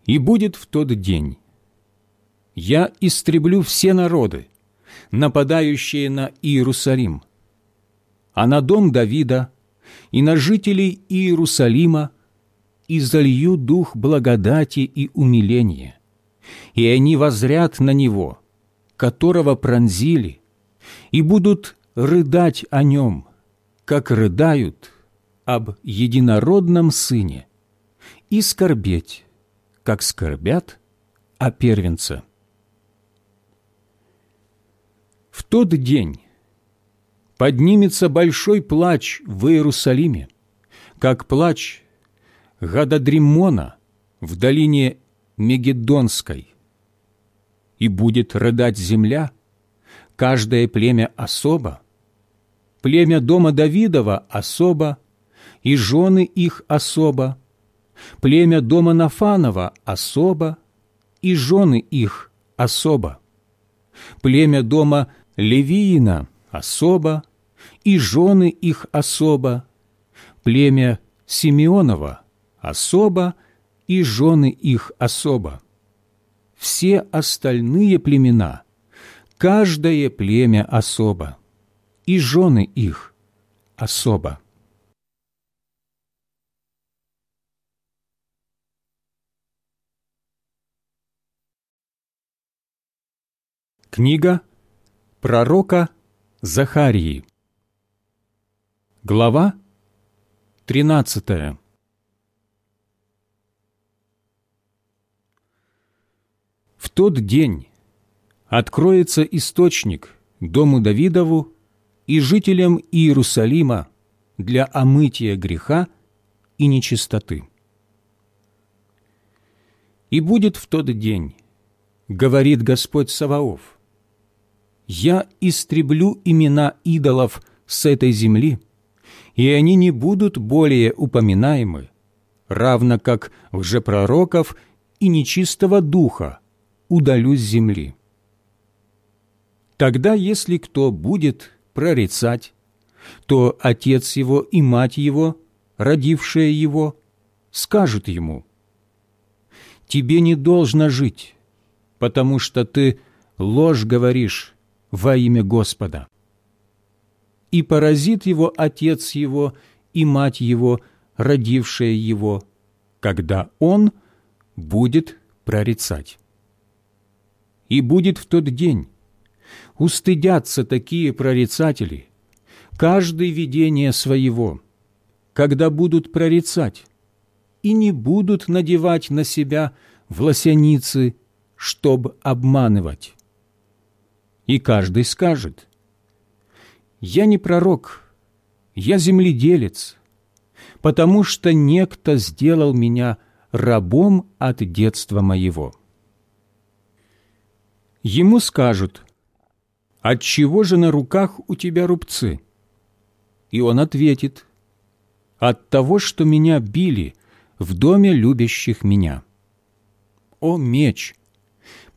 И будет в тот день, я истреблю все народы, нападающие на Иерусалим, а на дом Давида и на жителей Иерусалима и залью дух благодати и умиления, и они возрят на него, которого пронзили, и будут рыдать о нем, как рыдают об единородном сыне, и скорбеть, как скорбят о первенце. В тот день поднимется большой плач в Иерусалиме, как плач Гададримона в долине Мегедонской. И будет рыдать земля, каждое племя особо, племя дома Давидова особо, и жены их особо, племя дома Нафанова особо, и жены их особо, племя дома Левиина особо, и жены их особо, племя Симеонова особо и жены их особо. Все остальные племена, каждое племя особо, и жены их особо. Книга пророка Захарии Глава тринадцатая. В тот день откроется источник дому Давидову и жителям Иерусалима для омытия греха и нечистоты. И будет в тот день, говорит Господь Саваоф, «Я истреблю имена идолов с этой земли, и они не будут более упоминаемы, равно как лжепророков и нечистого духа удалю с земли. Тогда, если кто будет прорицать, то отец его и мать его, родившая его, скажут ему, «Тебе не должно жить, потому что ты ложь говоришь во имя Господа». И поразит его отец его и мать его, родившая его, когда он будет прорицать. И будет в тот день, устыдятся такие прорицатели, каждое видение своего, когда будут прорицать, и не будут надевать на себя власяницы, чтобы обманывать. И каждый скажет, «Я не пророк, я земледелец, потому что некто сделал меня рабом от детства моего». Ему скажут, «Отчего же на руках у тебя рубцы?» И он ответит, «От того, что меня били в доме любящих меня». «О меч!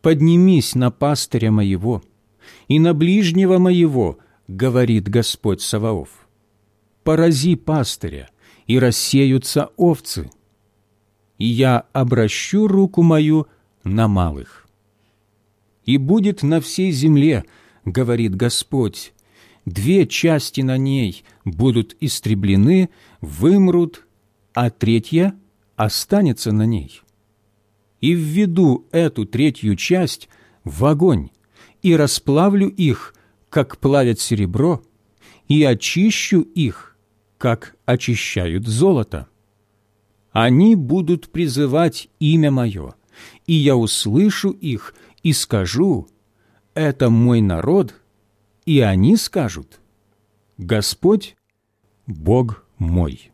Поднимись на пастыря моего и на ближнего моего, говорит Господь Саваоф. Порази пастыря, и рассеются овцы, и я обращу руку мою на малых. И будет на всей земле, говорит Господь, две части на ней будут истреблены, вымрут, а третья останется на ней. И введу эту третью часть в огонь, и расплавлю их, как плавят серебро, и очищу их, как очищают золото. Они будут призывать имя Мое, и я услышу их и скажу, «Это мой народ», и они скажут, «Господь, Бог мой».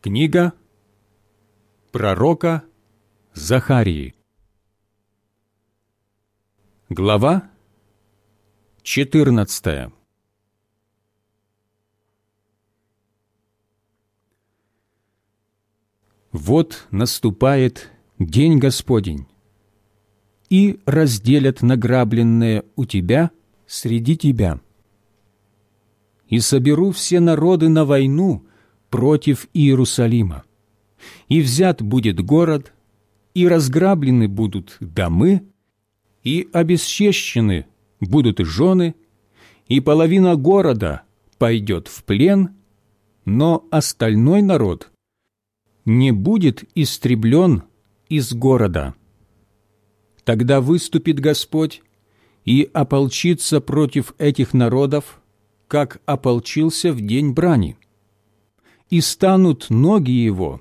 Книга пророка Захарии Глава 14 Вот наступает день Господень, и разделят награбленное у тебя среди тебя. И соберу все народы на войну против Иерусалима, и взят будет город, и разграблены будут домы, и обесчещены будут жены, и половина города пойдет в плен, но остальной народ – не будет истреблен из города. Тогда выступит Господь и ополчится против этих народов, как ополчился в день брани. И станут ноги его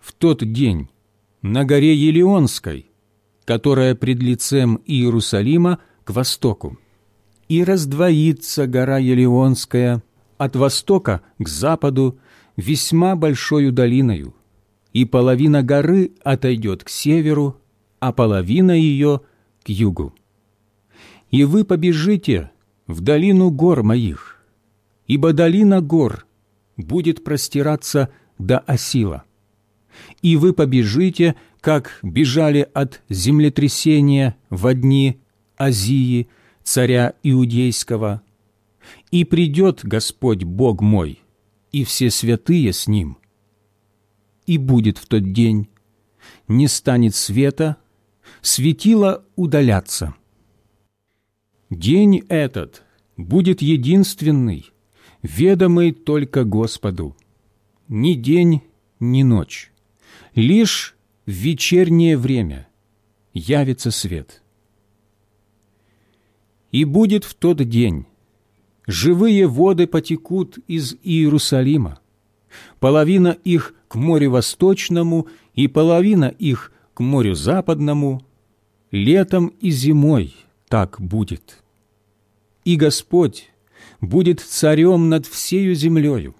в тот день на горе Елеонской, которая пред лицем Иерусалима к востоку. И раздвоится гора Елеонская от востока к западу весьма большою долиною, и половина горы отойдет к северу, а половина ее — к югу. И вы побежите в долину гор моих, ибо долина гор будет простираться до Осила. И вы побежите, как бежали от землетрясения в дни Азии, царя Иудейского. И придет Господь Бог мой, и все святые с Ним, и будет в тот день. Не станет света, светило удалятся. День этот будет единственный, ведомый только Господу. Ни день, ни ночь. Лишь в вечернее время явится свет. И будет в тот день, живые воды потекут из Иерусалима, половина их к морю Восточному и половина их к морю Западному, летом и зимой так будет. И Господь будет царем над всею землею.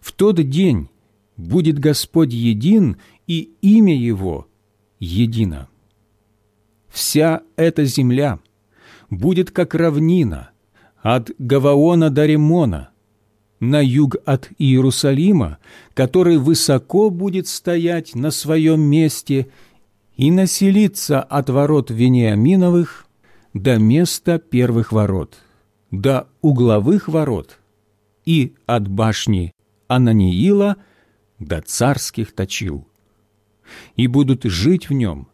В тот день будет Господь един, и имя Его едино. Вся эта земля будет как равнина, от Гаваона до Ремона, на юг от Иерусалима, который высоко будет стоять на своем месте и населиться от ворот Вениаминовых до места первых ворот, до угловых ворот и от башни Ананиила до царских точил. И будут жить в нем,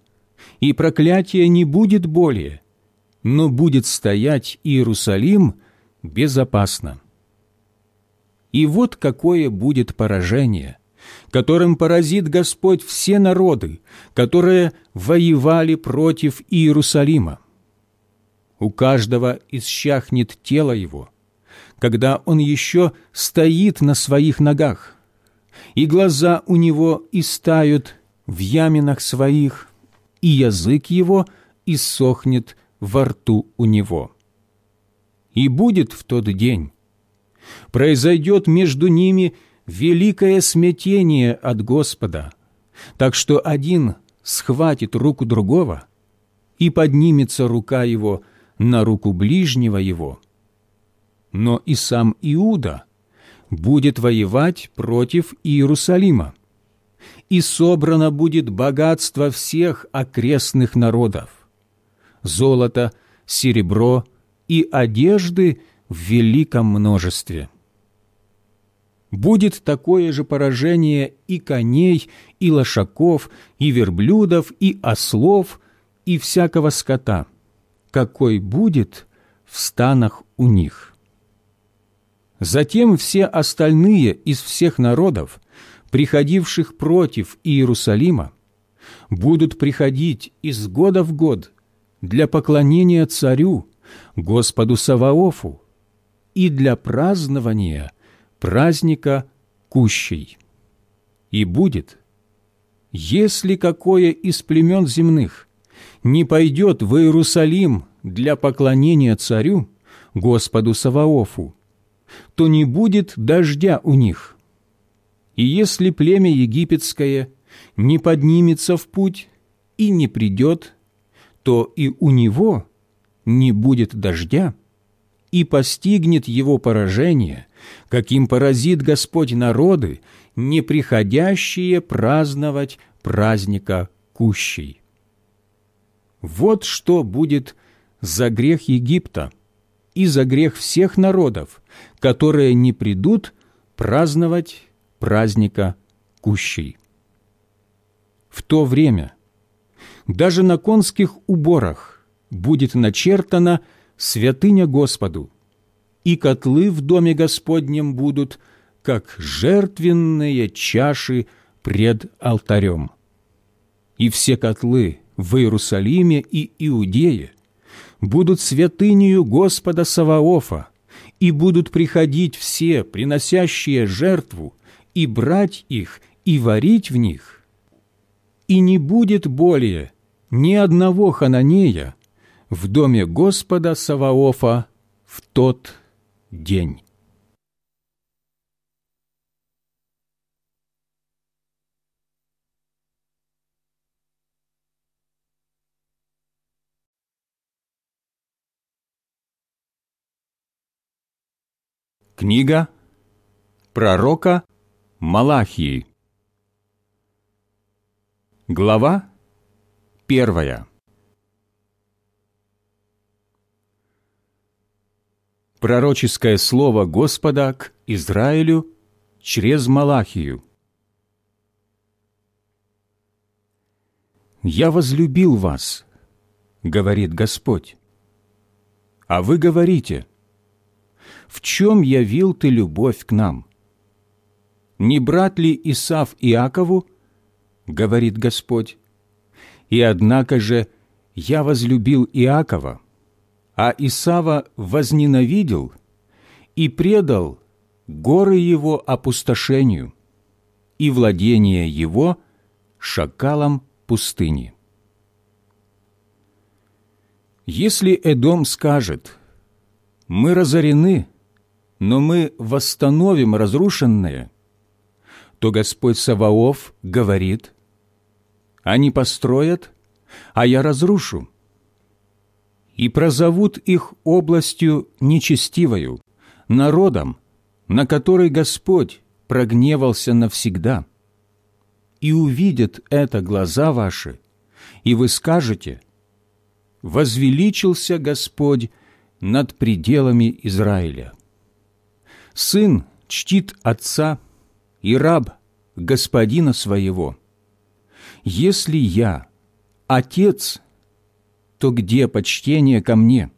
и проклятия не будет более, но будет стоять Иерусалим безопасно. И вот какое будет поражение, которым поразит Господь все народы, которые воевали против Иерусалима. У каждого исчахнет тело его, когда он еще стоит на своих ногах, и глаза у него истают в яминах своих, и язык его иссохнет во рту у него. И будет в тот день, произойдет между ними великое смятение от Господа, так что один схватит руку другого, и поднимется рука его на руку ближнего его. Но и сам Иуда будет воевать против Иерусалима, и собрано будет богатство всех окрестных народов, золото, серебро и одежды в великом множестве. Будет такое же поражение и коней, и лошаков, и верблюдов, и ослов, и всякого скота, какой будет в станах у них. Затем все остальные из всех народов, приходивших против Иерусалима, будут приходить из года в год для поклонения царю, Господу Саваофу, и для празднования праздника Кущей. И будет, если какое из племен земных не пойдет в Иерусалим для поклонения царю, Господу Саваофу, то не будет дождя у них. И если племя египетское не поднимется в путь и не придет, то и у него не будет дождя, и постигнет его поражение, каким поразит Господь народы, не приходящие праздновать праздника Кущей. Вот что будет за грех Египта и за грех всех народов, которые не придут праздновать праздника Кущей. В то время даже на конских уборах будет начертано святыня Господу, и котлы в доме Господнем будут, как жертвенные чаши пред алтарем. И все котлы в Иерусалиме и Иудее будут святынею Господа Саваофа, и будут приходить все, приносящие жертву, и брать их, и варить в них. И не будет более ни одного хананея, в доме Господа Саваофа в тот день. Книга пророка Малахии Глава первая Пророческое слово Господа к Израилю через Малахию. «Я возлюбил вас, — говорит Господь, — а вы говорите, в чем явил ты любовь к нам? Не брат ли Исав Иакову, — говорит Господь, — и однако же я возлюбил Иакова, — а Исава возненавидел и предал горы его опустошению и владение его шакалам пустыни. Если Эдом скажет, «Мы разорены, но мы восстановим разрушенное», то Господь Саваоф говорит, «Они построят, а я разрушу, и прозовут их областью нечестивою, народом, на который Господь прогневался навсегда. И увидят это глаза ваши, и вы скажете, «Возвеличился Господь над пределами Израиля». Сын чтит отца, и раб – господина своего. Если я – отец, то где почтение ко мне?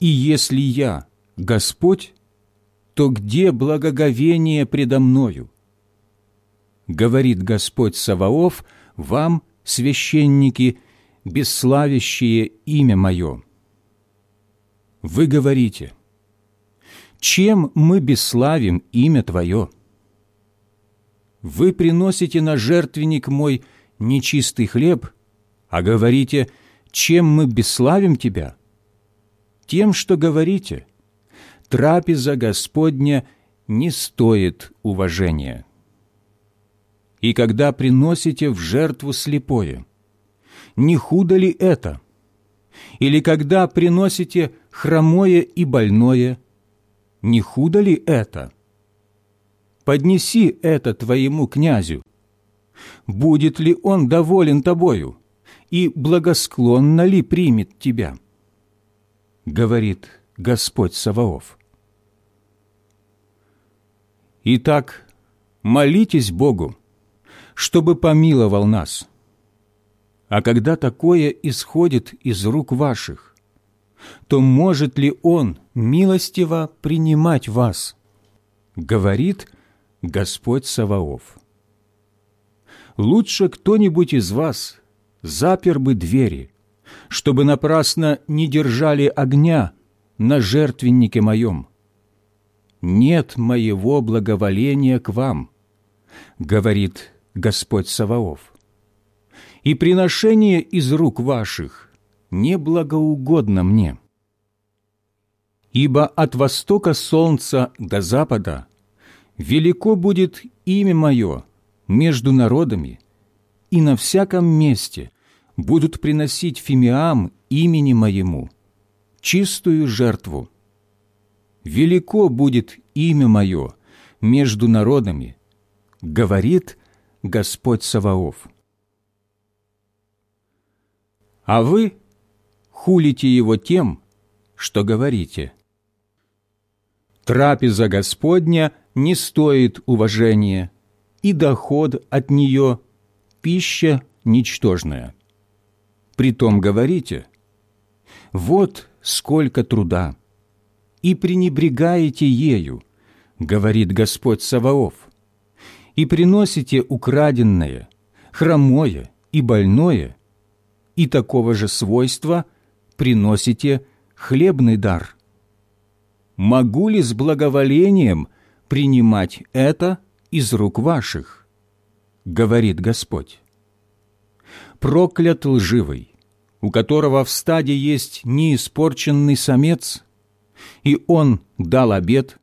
И если я – Господь, то где благоговение предо мною? Говорит Господь Саваоф вам, священники, бесславящие имя Мое. Вы говорите, чем мы бесславим имя Твое? Вы приносите на жертвенник мой нечистый хлеб, а говорите, чем мы бесславим Тебя? Тем, что говорите, трапеза Господня не стоит уважения. И когда приносите в жертву слепое, не худо ли это? Или когда приносите хромое и больное, не худо ли это? Поднеси это твоему князю. Будет ли он доволен тобою, и благосклонно ли примет тебя? Говорит Господь Саваоф. Итак, молитесь Богу, чтобы помиловал нас. А когда такое исходит из рук ваших, то может ли Он милостиво принимать вас? Говорит Господь Саваоф. Лучше кто-нибудь из вас запер бы двери, чтобы напрасно не держали огня на жертвеннике моем. Нет моего благоволения к вам, говорит Господь Саваоф. И приношение из рук ваших не благоугодно мне. Ибо от востока солнца до запада велико будет имя мое между народами, и на всяком месте будут приносить фимиам имени моему, чистую жертву. Велико будет имя мое между народами, говорит Господь Саваоф. А вы хулите его тем, что говорите. Трапеза Господня не стоит уважения, и доход от нее – пища ничтожная. Притом говорите, «Вот сколько труда, и пренебрегаете ею, говорит Господь Саваоф, и приносите украденное, хромое и больное, и такого же свойства приносите хлебный дар. Могу ли с благоволением принимать это из рук ваших? Говорит Господь проклят лживый, у которого в стаде есть неиспорченный самец, и он дал обед,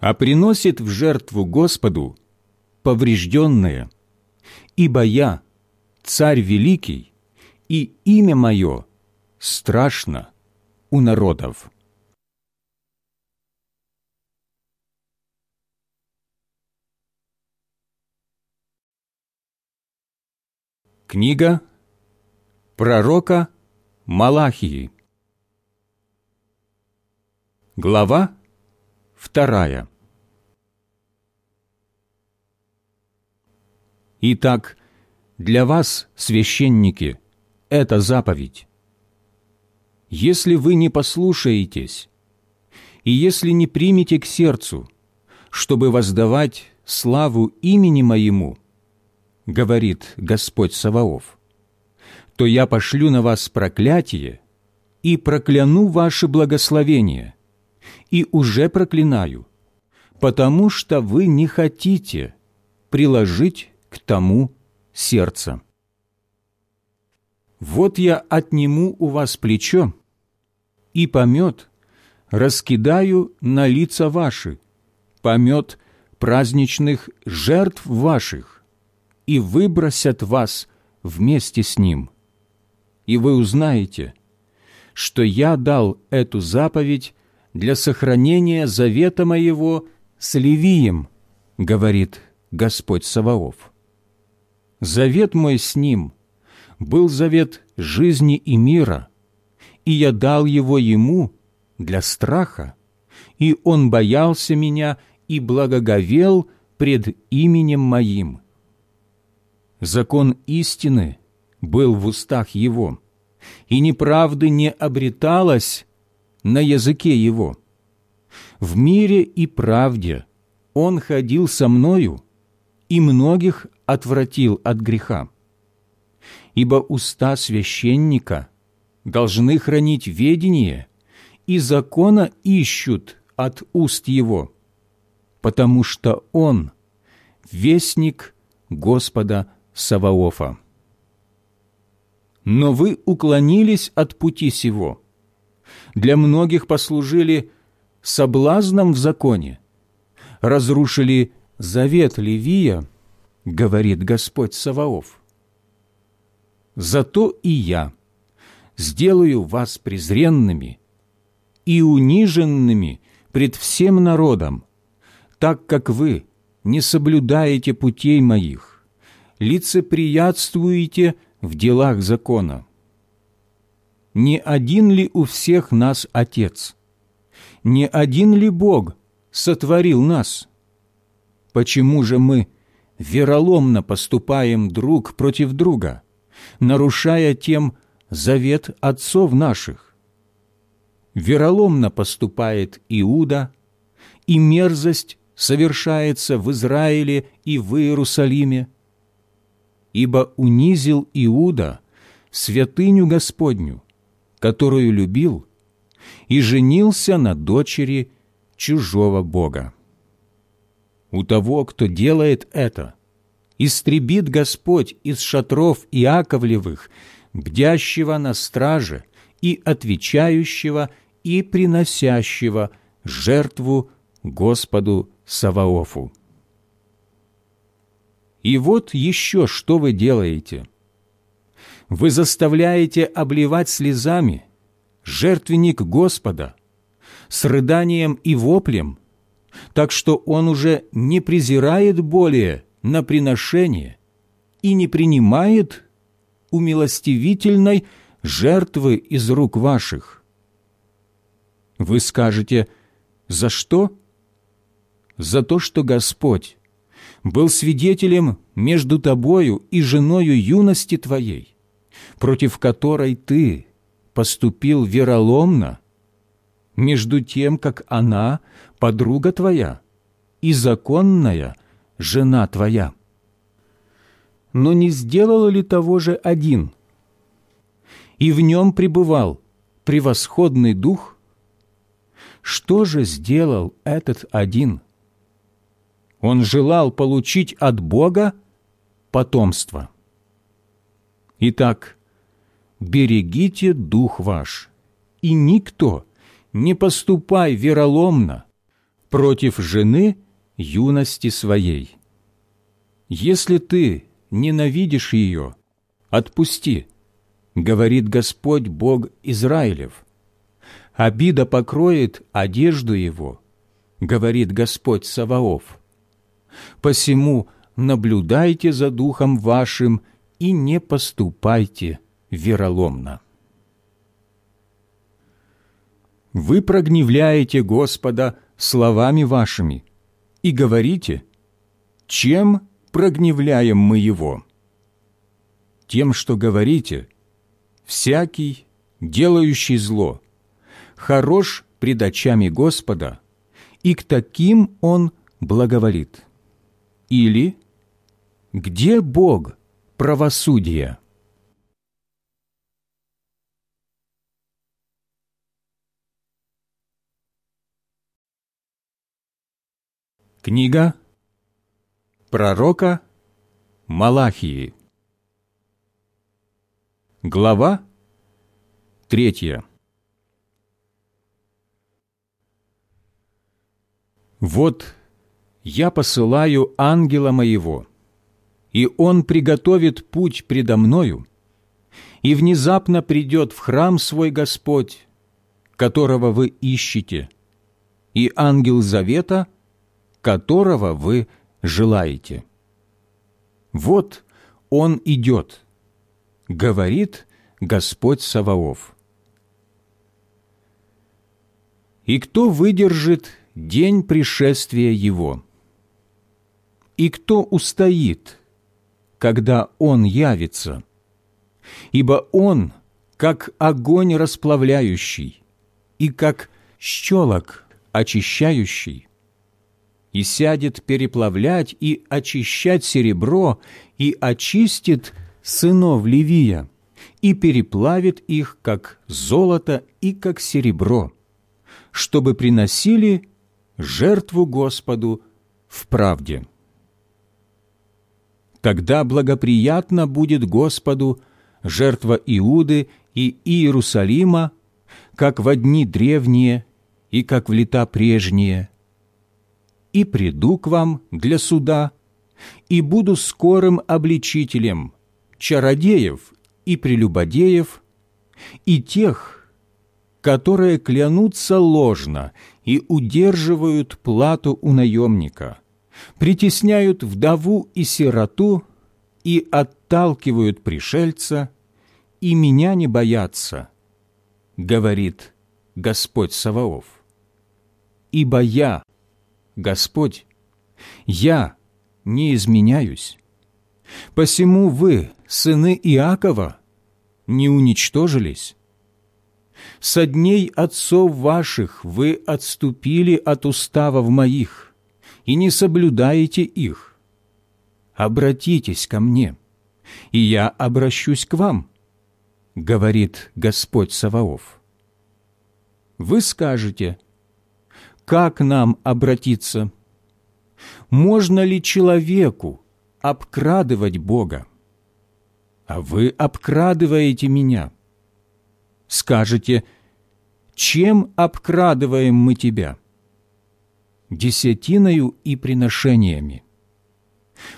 а приносит в жертву Господу поврежденное, ибо я, царь великий, и имя мое страшно у народов. Книга пророка Малахии Глава вторая Итак, для вас, священники, это заповедь. Если вы не послушаетесь, и если не примете к сердцу, чтобы воздавать славу имени Моему – говорит Господь Саваоф, то я пошлю на вас проклятие и прокляну ваше благословение, и уже проклинаю, потому что вы не хотите приложить к тому сердце. Вот я отниму у вас плечо, и помет раскидаю на лица ваши, помет праздничных жертв ваших, и выбросят вас вместе с ним. И вы узнаете, что я дал эту заповедь для сохранения завета моего с Левием, говорит Господь Саваоф. Завет мой с ним был завет жизни и мира, и я дал его ему для страха, и он боялся меня и благоговел пред именем моим. Закон истины был в устах его, и неправды не обреталось на языке его. В мире и правде он ходил со мною, и многих отвратил от греха. Ибо уста священника должны хранить ведение, и закона ищут от уст его, потому что он — вестник Господа Саваофа. Но вы уклонились от пути сего. Для многих послужили соблазном в законе, разрушили завет Левия, говорит Господь Саваоф. Зато и я сделаю вас презренными и униженными пред всем народом, так как вы не соблюдаете путей моих, лицеприятствуете в делах закона. Не один ли у всех нас Отец? Не один ли Бог сотворил нас? Почему же мы вероломно поступаем друг против друга, нарушая тем завет отцов наших? Вероломно поступает Иуда, и мерзость совершается в Израиле и в Иерусалиме, ибо унизил Иуда святыню Господню, которую любил, и женился на дочери чужого Бога. У того, кто делает это, истребит Господь из шатров Иаковлевых, бдящего на страже и отвечающего и приносящего жертву Господу Саваофу. И вот еще что вы делаете. Вы заставляете обливать слезами жертвенник Господа, с рыданием и воплем, так что он уже не презирает более на приношение и не принимает умилостивительной жертвы из рук ваших. Вы скажете, за что? За то, что Господь был свидетелем между тобою и женою юности твоей, против которой ты поступил вероломно, между тем, как она подруга твоя и законная жена твоя. Но не сделал ли того же один? И в нем пребывал превосходный дух? Что же сделал этот один? Он желал получить от Бога потомство. Итак, берегите дух ваш, и никто не поступай вероломно против жены юности своей. Если ты ненавидишь ее, отпусти, говорит Господь Бог Израилев. Обида покроет одежду его, говорит Господь Саваоф. Посему наблюдайте за духом вашим и не поступайте вероломно. Вы прогневляете Господа словами вашими и говорите, чем прогневляем мы Его? Тем, что говорите, всякий, делающий зло, хорош пред очами Господа, и к таким Он благоволит. Или где Бог? Правосудия? Книга пророка Малахии. Глава третья. Вот я посылаю ангела моего, и он приготовит путь предо мною, и внезапно придет в храм свой Господь, которого вы ищете, и ангел завета, которого вы желаете. Вот он идет, говорит Господь Саваоф. И кто выдержит день пришествия Его? И кто устоит, когда Он явится? Ибо Он, как огонь расплавляющий, и как щелок очищающий, и сядет переплавлять и очищать серебро, и очистит сынов Левия, и переплавит их, как золото и как серебро, чтобы приносили жертву Господу в правде. Тогда благоприятно будет Господу жертва Иуды и Иерусалима, как в дни древние и как в лета прежние. И приду к вам для суда, и буду скорым обличителем чародеев и прелюбодеев, и тех, которые клянутся ложно и удерживают плату у наемника, притесняют вдову и сироту и отталкивают пришельца, и меня не боятся, говорит Господь Саваоф. Ибо я, Господь, я не изменяюсь. Посему вы, сыны Иакова, не уничтожились, со дней отцов ваших вы отступили от уставов моих и не соблюдаете их. Обратитесь ко мне, и я обращусь к вам, говорит Господь Саваоф. Вы скажете, как нам обратиться? Можно ли человеку обкрадывать Бога? А вы обкрадываете меня – Скажете, чем обкрадываем мы тебя? Десятиною и приношениями.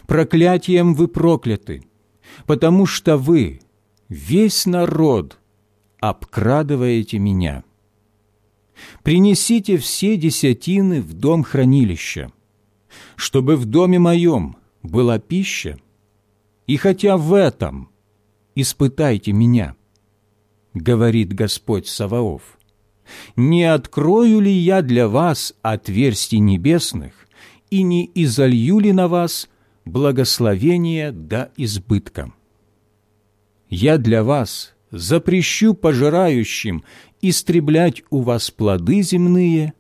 Проклятием вы прокляты, потому что вы, весь народ, обкрадываете меня. Принесите все десятины в дом хранилища, чтобы в доме моем была пища, и хотя в этом испытайте меня – говорит Господь Саваоф, «Не открою ли я для вас отверстий небесных и не изолью ли на вас благословение до избытка? Я для вас запрещу пожирающим истреблять у вас плоды земные,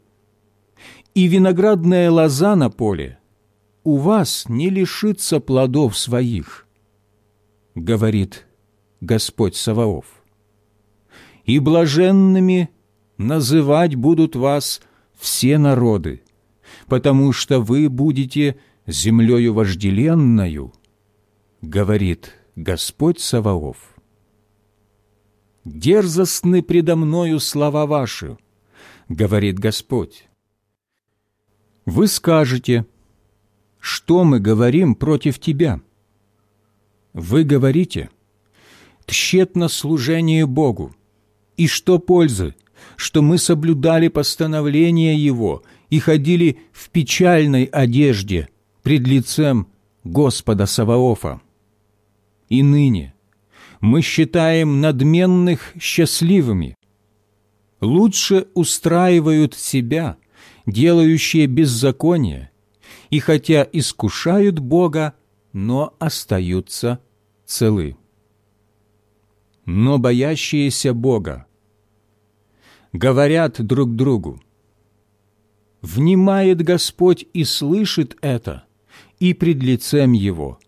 и виноградная лоза на поле у вас не лишится плодов своих, говорит Господь Саваоф и блаженными называть будут вас все народы, потому что вы будете землею вожделенною, говорит Господь Саваоф. Дерзостны предо мною слова ваши, говорит Господь. Вы скажете, что мы говорим против тебя? Вы говорите, тщетно служение Богу, и что пользы, что мы соблюдали постановления Его и ходили в печальной одежде пред лицем Господа Саваофа? И ныне мы считаем надменных счастливыми. Лучше устраивают себя, делающие беззаконие, и хотя искушают Бога, но остаются целы. Но боящиеся Бога говорят друг другу. Внимает Господь и слышит это, и пред лицем Его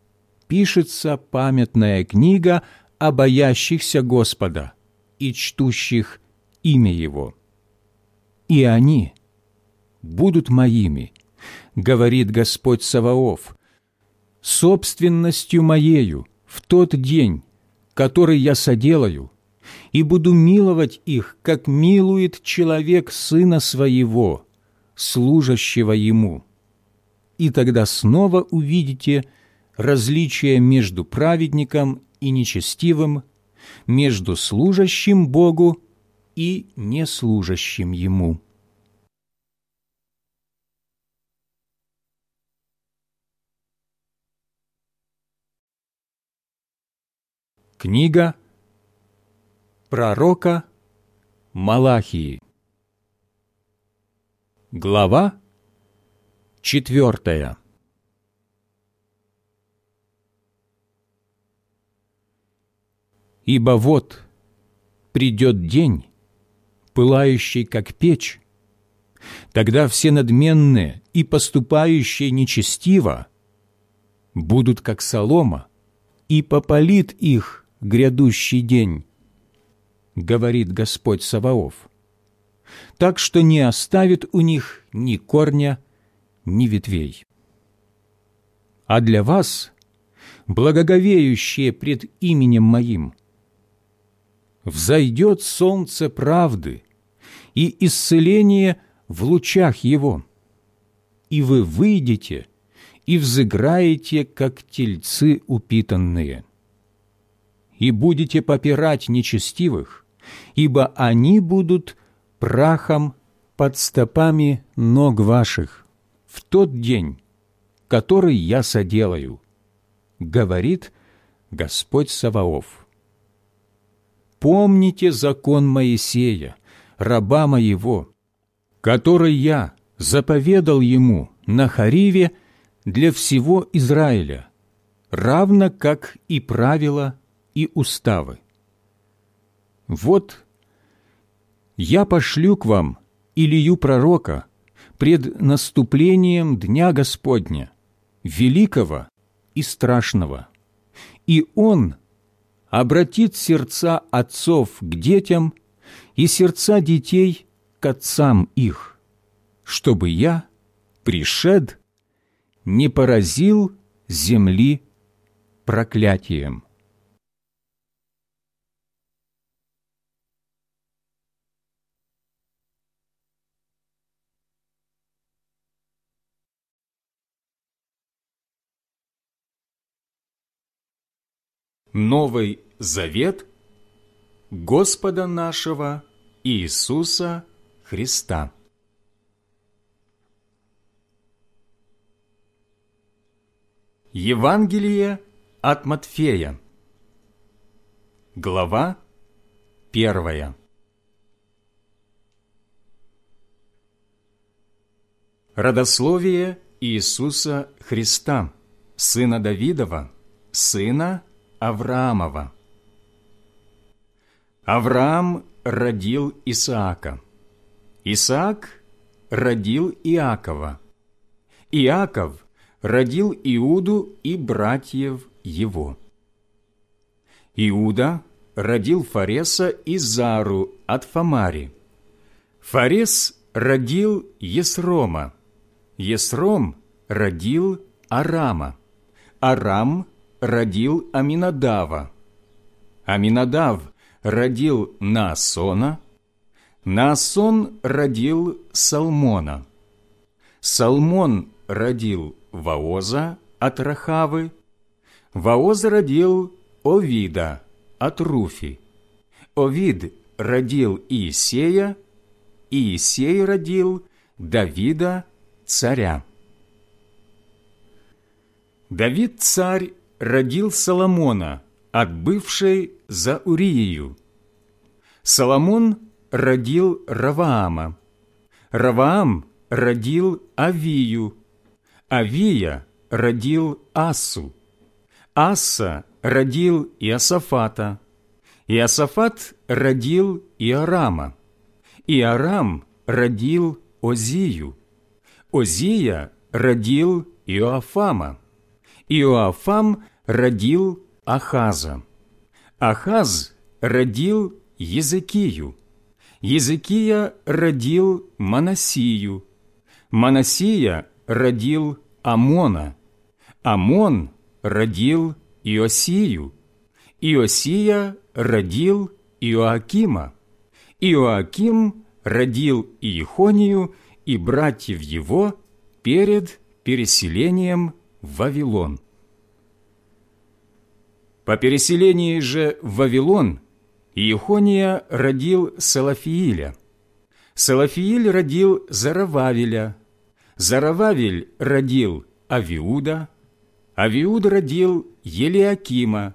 пишется памятная книга о боящихся Господа и чтущих имя Его. И они будут моими, говорит Господь Саваоф, собственностью моею в тот день, который я соделаю, и буду миловать их, как милует человек сына своего, служащего ему. И тогда снова увидите различие между праведником и нечестивым, между служащим Богу и неслужащим Ему. Книга пророка Малахии. Глава четвертая Ибо вот придет день, пылающий, как печь, тогда все надменные и поступающие нечестиво будут, как солома, и попалит их грядущий день, говорит Господь Саваоф, так что не оставит у них ни корня, ни ветвей. А для вас, благоговеющие пред именем Моим, взойдет солнце правды и исцеление в лучах его, и вы выйдете и взыграете, как тельцы упитанные, и будете попирать нечестивых, ибо они будут прахом под стопами ног ваших в тот день, который я соделаю, говорит Господь Саваоф помните закон Моисея, раба моего, который я заповедал ему на Хариве для всего Израиля, равно как и правила и уставы. Вот я пошлю к вам Илью пророка пред наступлением Дня Господня, великого и страшного, и он – обратит сердца отцов к детям и сердца детей к отцам их, чтобы я, пришед, не поразил земли проклятием. Новый Завет Господа нашего Иисуса Христа. Евангелие от Матфея Глава первая Родословие Иисуса Христа, сына Давидова, сына Авраамова. Авраам родил Исаака. Исаак родил Иакова. Иаков родил Иуду и братьев его. Иуда родил Фареса и Зару от Фамари. Фарес родил Есрома. Есром родил Арама. Арам родил Аминадава. Аминадав родил Наасона. Наасон родил Салмона. Салмон родил Ваоза от Рахавы. Ваоз родил Овида от Руфи. Овид родил Иисея. Иисей родил Давида, царя. Давид царь родил Соломона от бывшей за Уриею. Соломон родил Раваама. Раваам родил Авию. Авия родил Асу. Аса родил Иосафата. Иосафат родил Иорама. Иорам родил Озию. Озия родил Иоафама. Иоафам родил Ахаза. Ахаз родил Езекию. Езекия родил Манасию. Манасия родил Амона. Амон родил Иосию. Иосия родил Иоакима. Иоаким родил Иехонию и братьев его перед переселением в Вавилон. По переселении же в Вавилон Иехония родил Салафииля. Салафииль родил Зарававеля. Зарававель родил Авиуда. Авиуд родил Елиакима.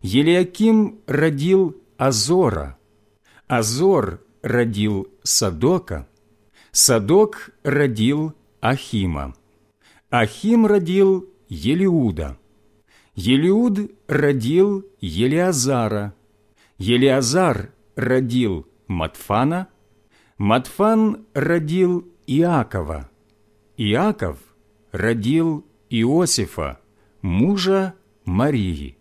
Елиаким родил Азора. Азор родил Садока. Садок родил Ахима. Ахим родил Елиуда. Елиуд родил Елиазара. Елиазар родил Матфана. Матфан родил Иакова. Иаков родил Иосифа, мужа Марии,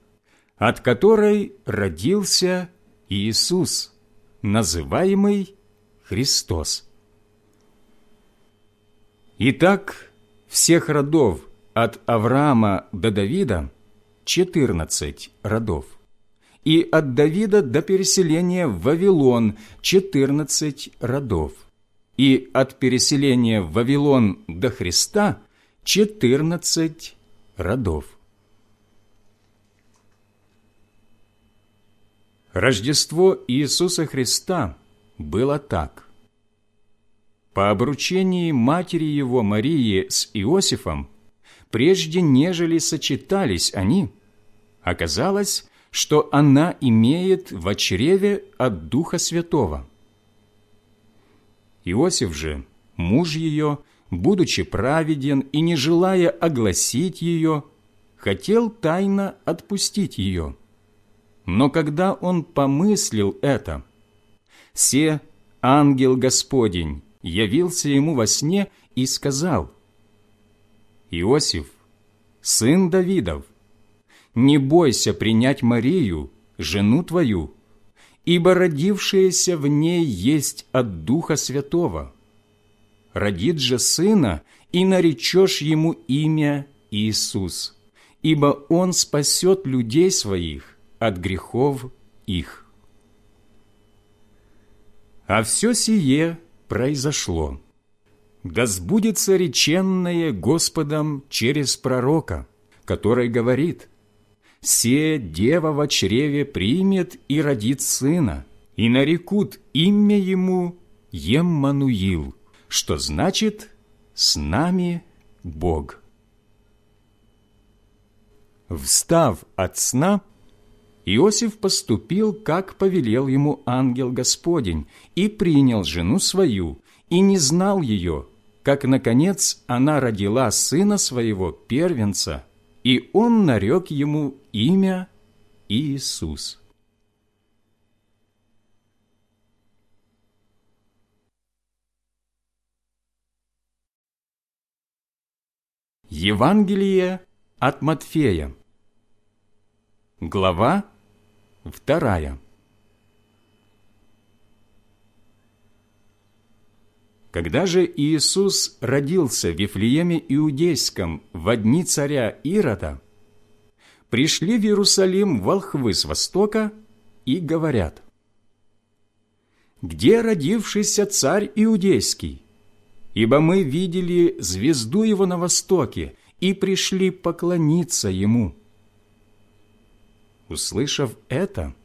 от которой родился Иисус, называемый Христос. Итак, всех родов от Авраама до Давида четырнадцать родов, и от Давида до переселения в Вавилон четырнадцать родов, и от переселения в Вавилон до Христа четырнадцать родов. Рождество Иисуса Христа было так. По обручении матери его Марии с Иосифом, прежде нежели сочетались они, оказалось, что она имеет в чреве от Духа Святого. Иосиф же, муж ее, будучи праведен и не желая огласить ее, хотел тайно отпустить ее – но когда он помыслил это, се ангел Господень явился ему во сне и сказал, «Иосиф, сын Давидов, не бойся принять Марию, жену твою, ибо родившаяся в ней есть от Духа Святого. Родит же сына, и наречешь ему имя Иисус, ибо он спасет людей своих от грехов их. А все сие произошло. Да сбудется реченное Господом через пророка, который говорит, «Се дева во чреве примет и родит сына, и нарекут имя ему Еммануил, что значит «с нами Бог». Встав от сна, Иосиф поступил, как повелел ему ангел Господень, и принял жену свою, и не знал ее, как, наконец, она родила сына своего первенца, и он нарек ему имя Иисус. Евангелие от Матфея Глава Вторая. Когда же Иисус родился в Вифлееме Иудейском в дни царя Ирода, пришли в Иерусалим волхвы с востока и говорят, «Где родившийся царь Иудейский? Ибо мы видели звезду его на востоке и пришли поклониться ему». Услышав это,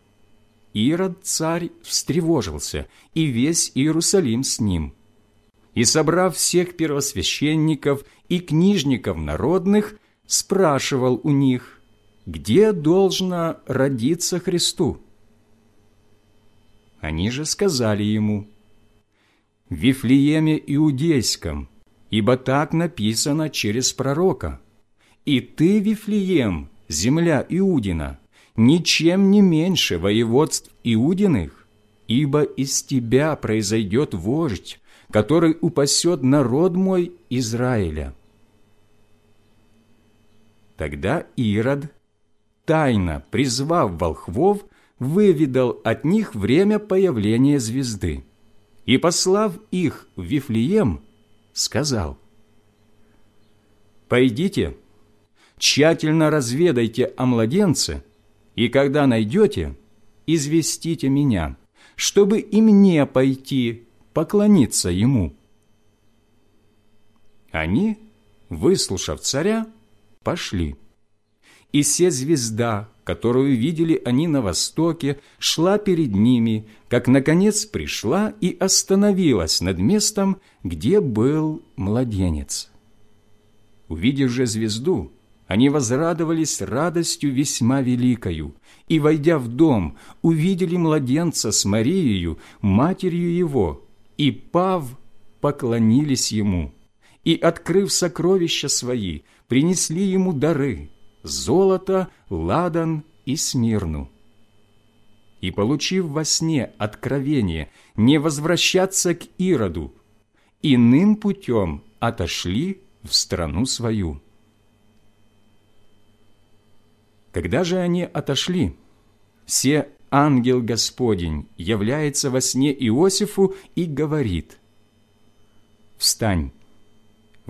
Ирод царь встревожился, и весь Иерусалим с ним. И, собрав всех первосвященников и книжников народных, спрашивал у них, где должно родиться Христу. Они же сказали ему, «В Вифлееме Иудейском, ибо так написано через пророка. И ты, Вифлеем, земля Иудина, ничем не меньше воеводств Иудиных, ибо из тебя произойдет вождь, который упасет народ мой Израиля». Тогда Ирод, тайно призвав волхвов, выведал от них время появления звезды и, послав их в Вифлеем, сказал, «Пойдите, тщательно разведайте о младенце, и когда найдете, известите меня, чтобы и мне пойти поклониться ему». Они, выслушав царя, пошли. И се звезда, которую видели они на востоке, шла перед ними, как, наконец, пришла и остановилась над местом, где был младенец. Увидев же звезду, они возрадовались радостью весьма великою, и, войдя в дом, увидели младенца с Марией, матерью его, и, пав, поклонились ему, и, открыв сокровища свои, принесли ему дары – золото, ладан и смирну. И, получив во сне откровение не возвращаться к Ироду, иным путем отошли в страну свою. Когда же они отошли, все ангел Господень является во сне Иосифу и говорит, «Встань,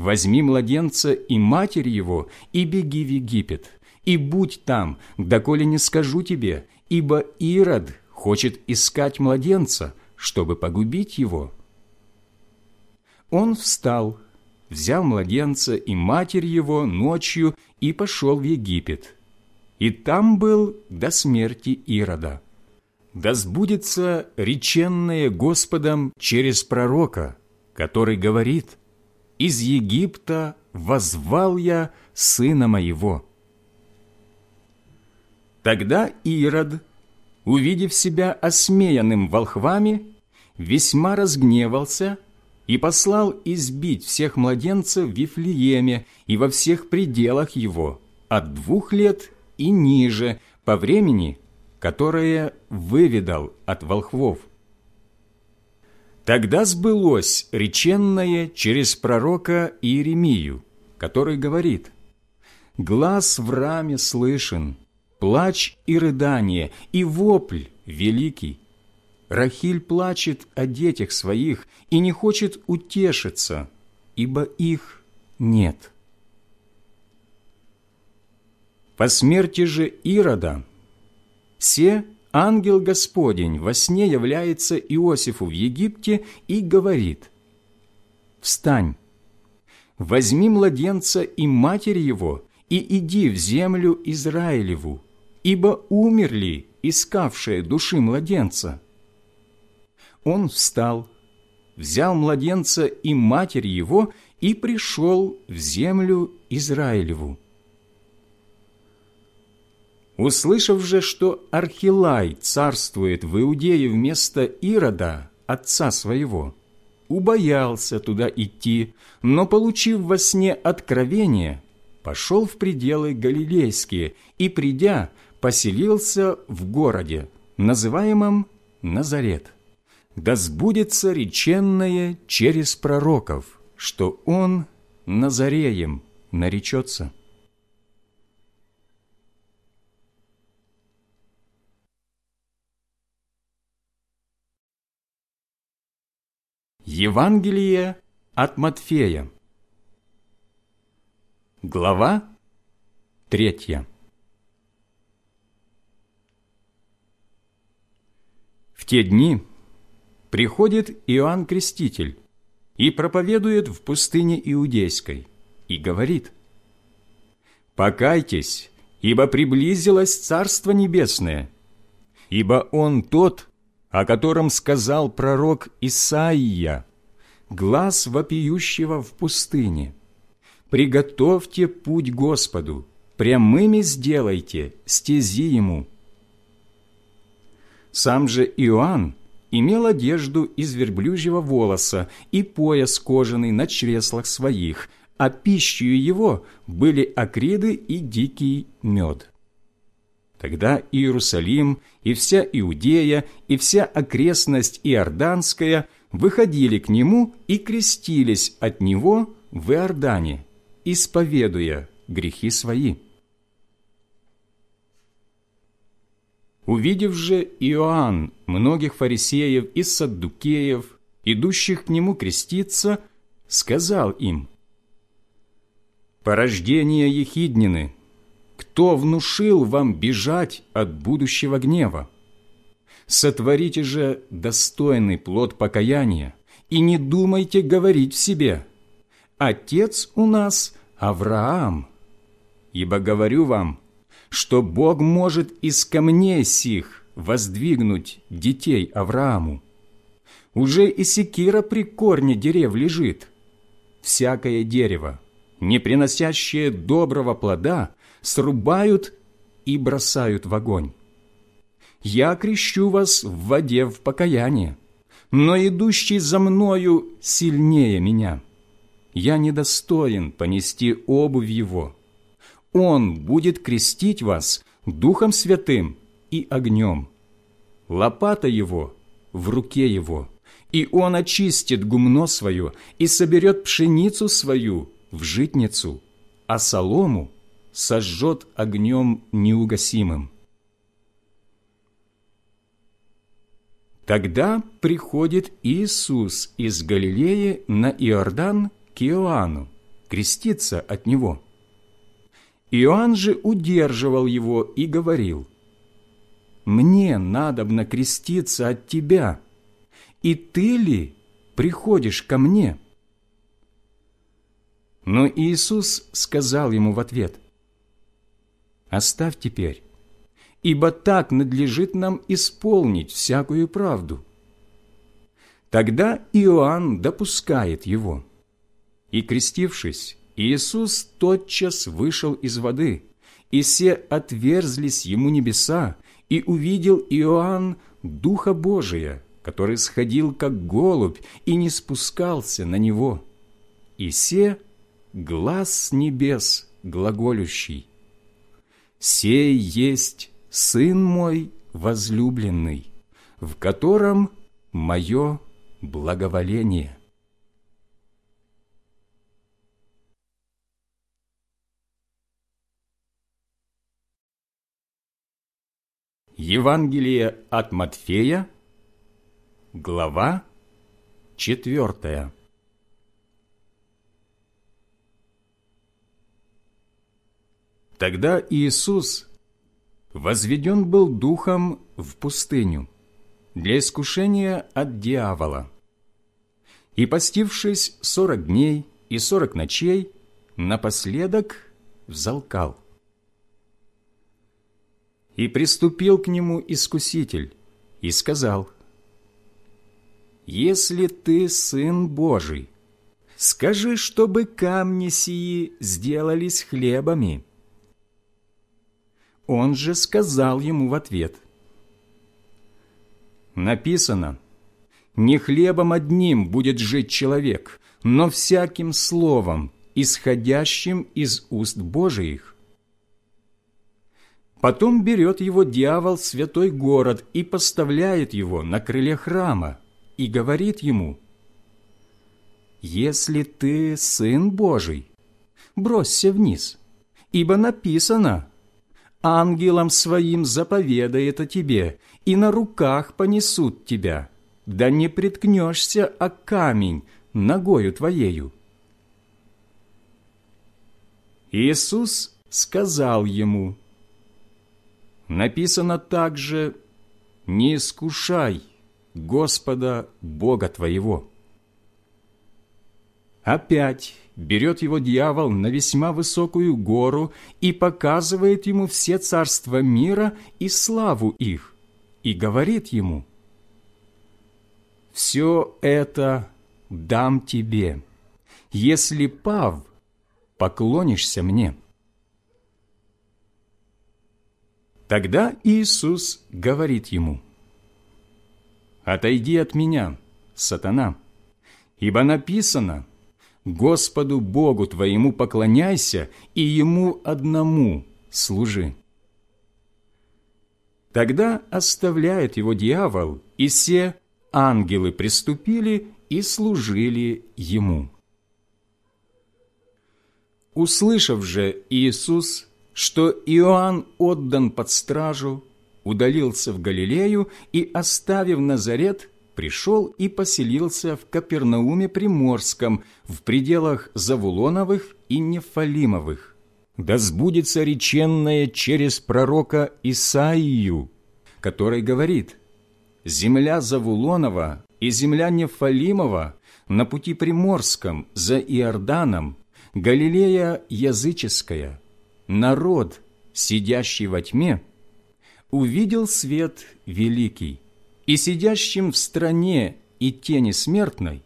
возьми младенца и матерь его, и беги в Египет, и будь там, доколе не скажу тебе, ибо Ирод хочет искать младенца, чтобы погубить его». Он встал, взял младенца и матерь его ночью и пошел в Египет, и там был до смерти Ирода. Да сбудется реченное Господом через пророка, который говорит, «Из Египта возвал я сына моего». Тогда Ирод, увидев себя осмеянным волхвами, весьма разгневался и послал избить всех младенцев в Вифлееме и во всех пределах его, от двух лет и ниже по времени, которое выведал от волхвов. Тогда сбылось реченное через пророка Иеремию, который говорит «Глаз в раме слышен, плач и рыдание, и вопль великий. Рахиль плачет о детях своих и не хочет утешиться, ибо их нет». По смерти же Ирода все ангел Господень во сне является Иосифу в Египте и говорит «Встань, возьми младенца и матери его, и иди в землю Израилеву, ибо умерли искавшие души младенца». Он встал, взял младенца и матерь его и пришел в землю Израилеву. Услышав же, что Архилай царствует в Иудее вместо Ирода, отца своего, убоялся туда идти, но, получив во сне откровение, пошел в пределы Галилейские и, придя, поселился в городе, называемом Назарет. Да сбудется реченное через пророков, что он Назареем наречется. Евангелие от Матфея. Глава третья. В те дни приходит Иоанн Креститель и проповедует в пустыне Иудейской и говорит «Покайтесь, ибо приблизилось Царство Небесное, ибо Он тот, о котором сказал пророк Исаия, глаз вопиющего в пустыне. «Приготовьте путь Господу, прямыми сделайте стези Ему». Сам же Иоанн имел одежду из верблюжьего волоса и пояс кожаный на чреслах своих, а пищей его были акриды и дикий мед. Тогда Иерусалим и вся Иудея и вся окрестность Иорданская выходили к нему и крестились от него в Иордане, исповедуя грехи свои. Увидев же Иоанн многих фарисеев и саддукеев, идущих к нему креститься, сказал им, «Порождение Ехиднины, кто внушил вам бежать от будущего гнева? Сотворите же достойный плод покаяния и не думайте говорить в себе «Отец у нас Авраам». Ибо говорю вам, что Бог может из камней сих воздвигнуть детей Аврааму. Уже и секира при корне дерев лежит. Всякое дерево, не приносящее доброго плода, срубают и бросают в огонь. Я крещу вас в воде в покаяние, но идущий за мною сильнее меня. Я недостоин понести обувь его. Он будет крестить вас Духом Святым и огнем. Лопата его в руке его, и он очистит гумно свое и соберет пшеницу свою в житницу, а солому сожжет огнем неугасимым. Тогда приходит Иисус из Галилеи на Иордан к Иоанну, креститься от него. Иоанн же удерживал его и говорил, «Мне надобно креститься от тебя, и ты ли приходишь ко мне?» Но Иисус сказал ему в ответ, «Оставь теперь, ибо так надлежит нам исполнить всякую правду». Тогда Иоанн допускает его. И, крестившись, Иисус тотчас вышел из воды, и все отверзлись ему небеса, и увидел Иоанн Духа Божия, который сходил как голубь и не спускался на него. И се глаз с небес глаголющий. «Сей есть Сын мой возлюбленный, в котором мое благоволение». Евангелие от Матфея, глава четвертая. Тогда Иисус возведен был духом в пустыню для искушения от дьявола. И, постившись сорок дней и сорок ночей, напоследок взалкал. И приступил к нему искуситель и сказал, «Если ты сын Божий, скажи, чтобы камни сии сделались хлебами». Он же сказал ему в ответ, «Написано, не хлебом одним будет жить человек, но всяким словом, исходящим из уст Божиих». Потом берет его дьявол святой город и поставляет его на крыле храма и говорит ему, «Если ты Сын Божий, бросься вниз, ибо написано, ангелам своим заповедает о тебе, и на руках понесут тебя, да не приткнешься о камень ногою твоею». Иисус сказал ему, написано также «Не искушай Господа Бога твоего». Опять берет его дьявол на весьма высокую гору и показывает ему все царства мира и славу их, и говорит ему, «Все это дам тебе, если, пав, поклонишься мне». Тогда Иисус говорит ему, «Отойди от меня, сатана, ибо написано, Господу Богу твоему поклоняйся и Ему одному служи». Тогда оставляет его дьявол, и все ангелы приступили и служили ему. Услышав же Иисус что Иоанн отдан под стражу, удалился в Галилею и, оставив Назарет, пришел и поселился в Капернауме Приморском, в пределах Завулоновых и Нефалимовых. Да сбудется реченное через пророка Исаию, который говорит, «Земля Завулонова и земля Нефалимова на пути Приморском за Иорданом, Галилея языческая, народ, сидящий во тьме, увидел свет великий, и сидящим в стране и тени смертной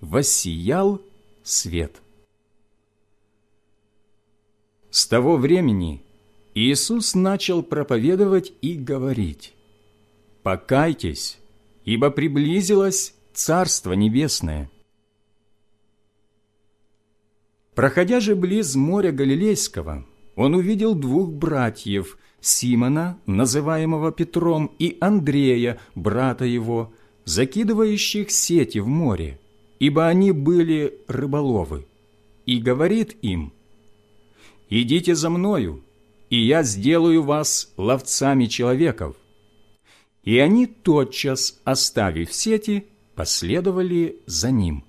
воссиял свет. С того времени Иисус начал проповедовать и говорить, «Покайтесь, ибо приблизилось Царство Небесное». Проходя же близ моря Галилейского, он увидел двух братьев, Симона, называемого Петром, и Андрея, брата его, закидывающих сети в море, ибо они были рыболовы. И говорит им, «Идите за мною, и я сделаю вас ловцами человеков». И они, тотчас оставив сети, последовали за ним.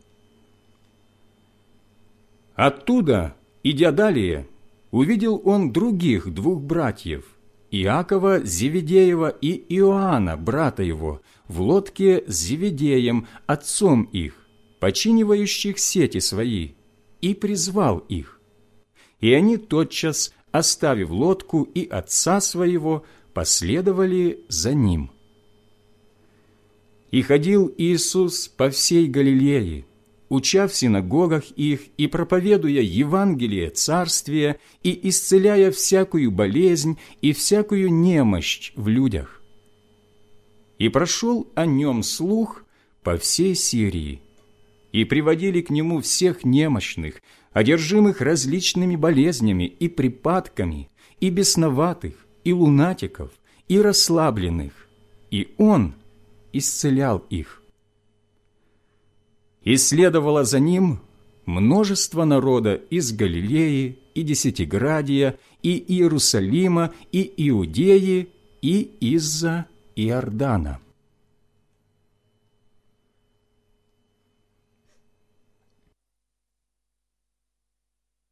Оттуда, идя далее, увидел он других двух братьев, Иакова Зеведеева и Иоанна, брата его, в лодке с Зеведеем, отцом их, починивающих сети свои, и призвал их. И они тотчас, оставив лодку и отца своего, последовали за ним. И ходил Иисус по всей Галилее, уча в синагогах их и проповедуя Евангелие Царствия и исцеляя всякую болезнь и всякую немощь в людях. И прошел о нем слух по всей Сирии, и приводили к нему всех немощных, одержимых различными болезнями и припадками, и бесноватых, и лунатиков, и расслабленных, и он исцелял их и следовало за ним множество народа из Галилеи и Десятиградия, и Иерусалима, и Иудеи, и из-за Иордана.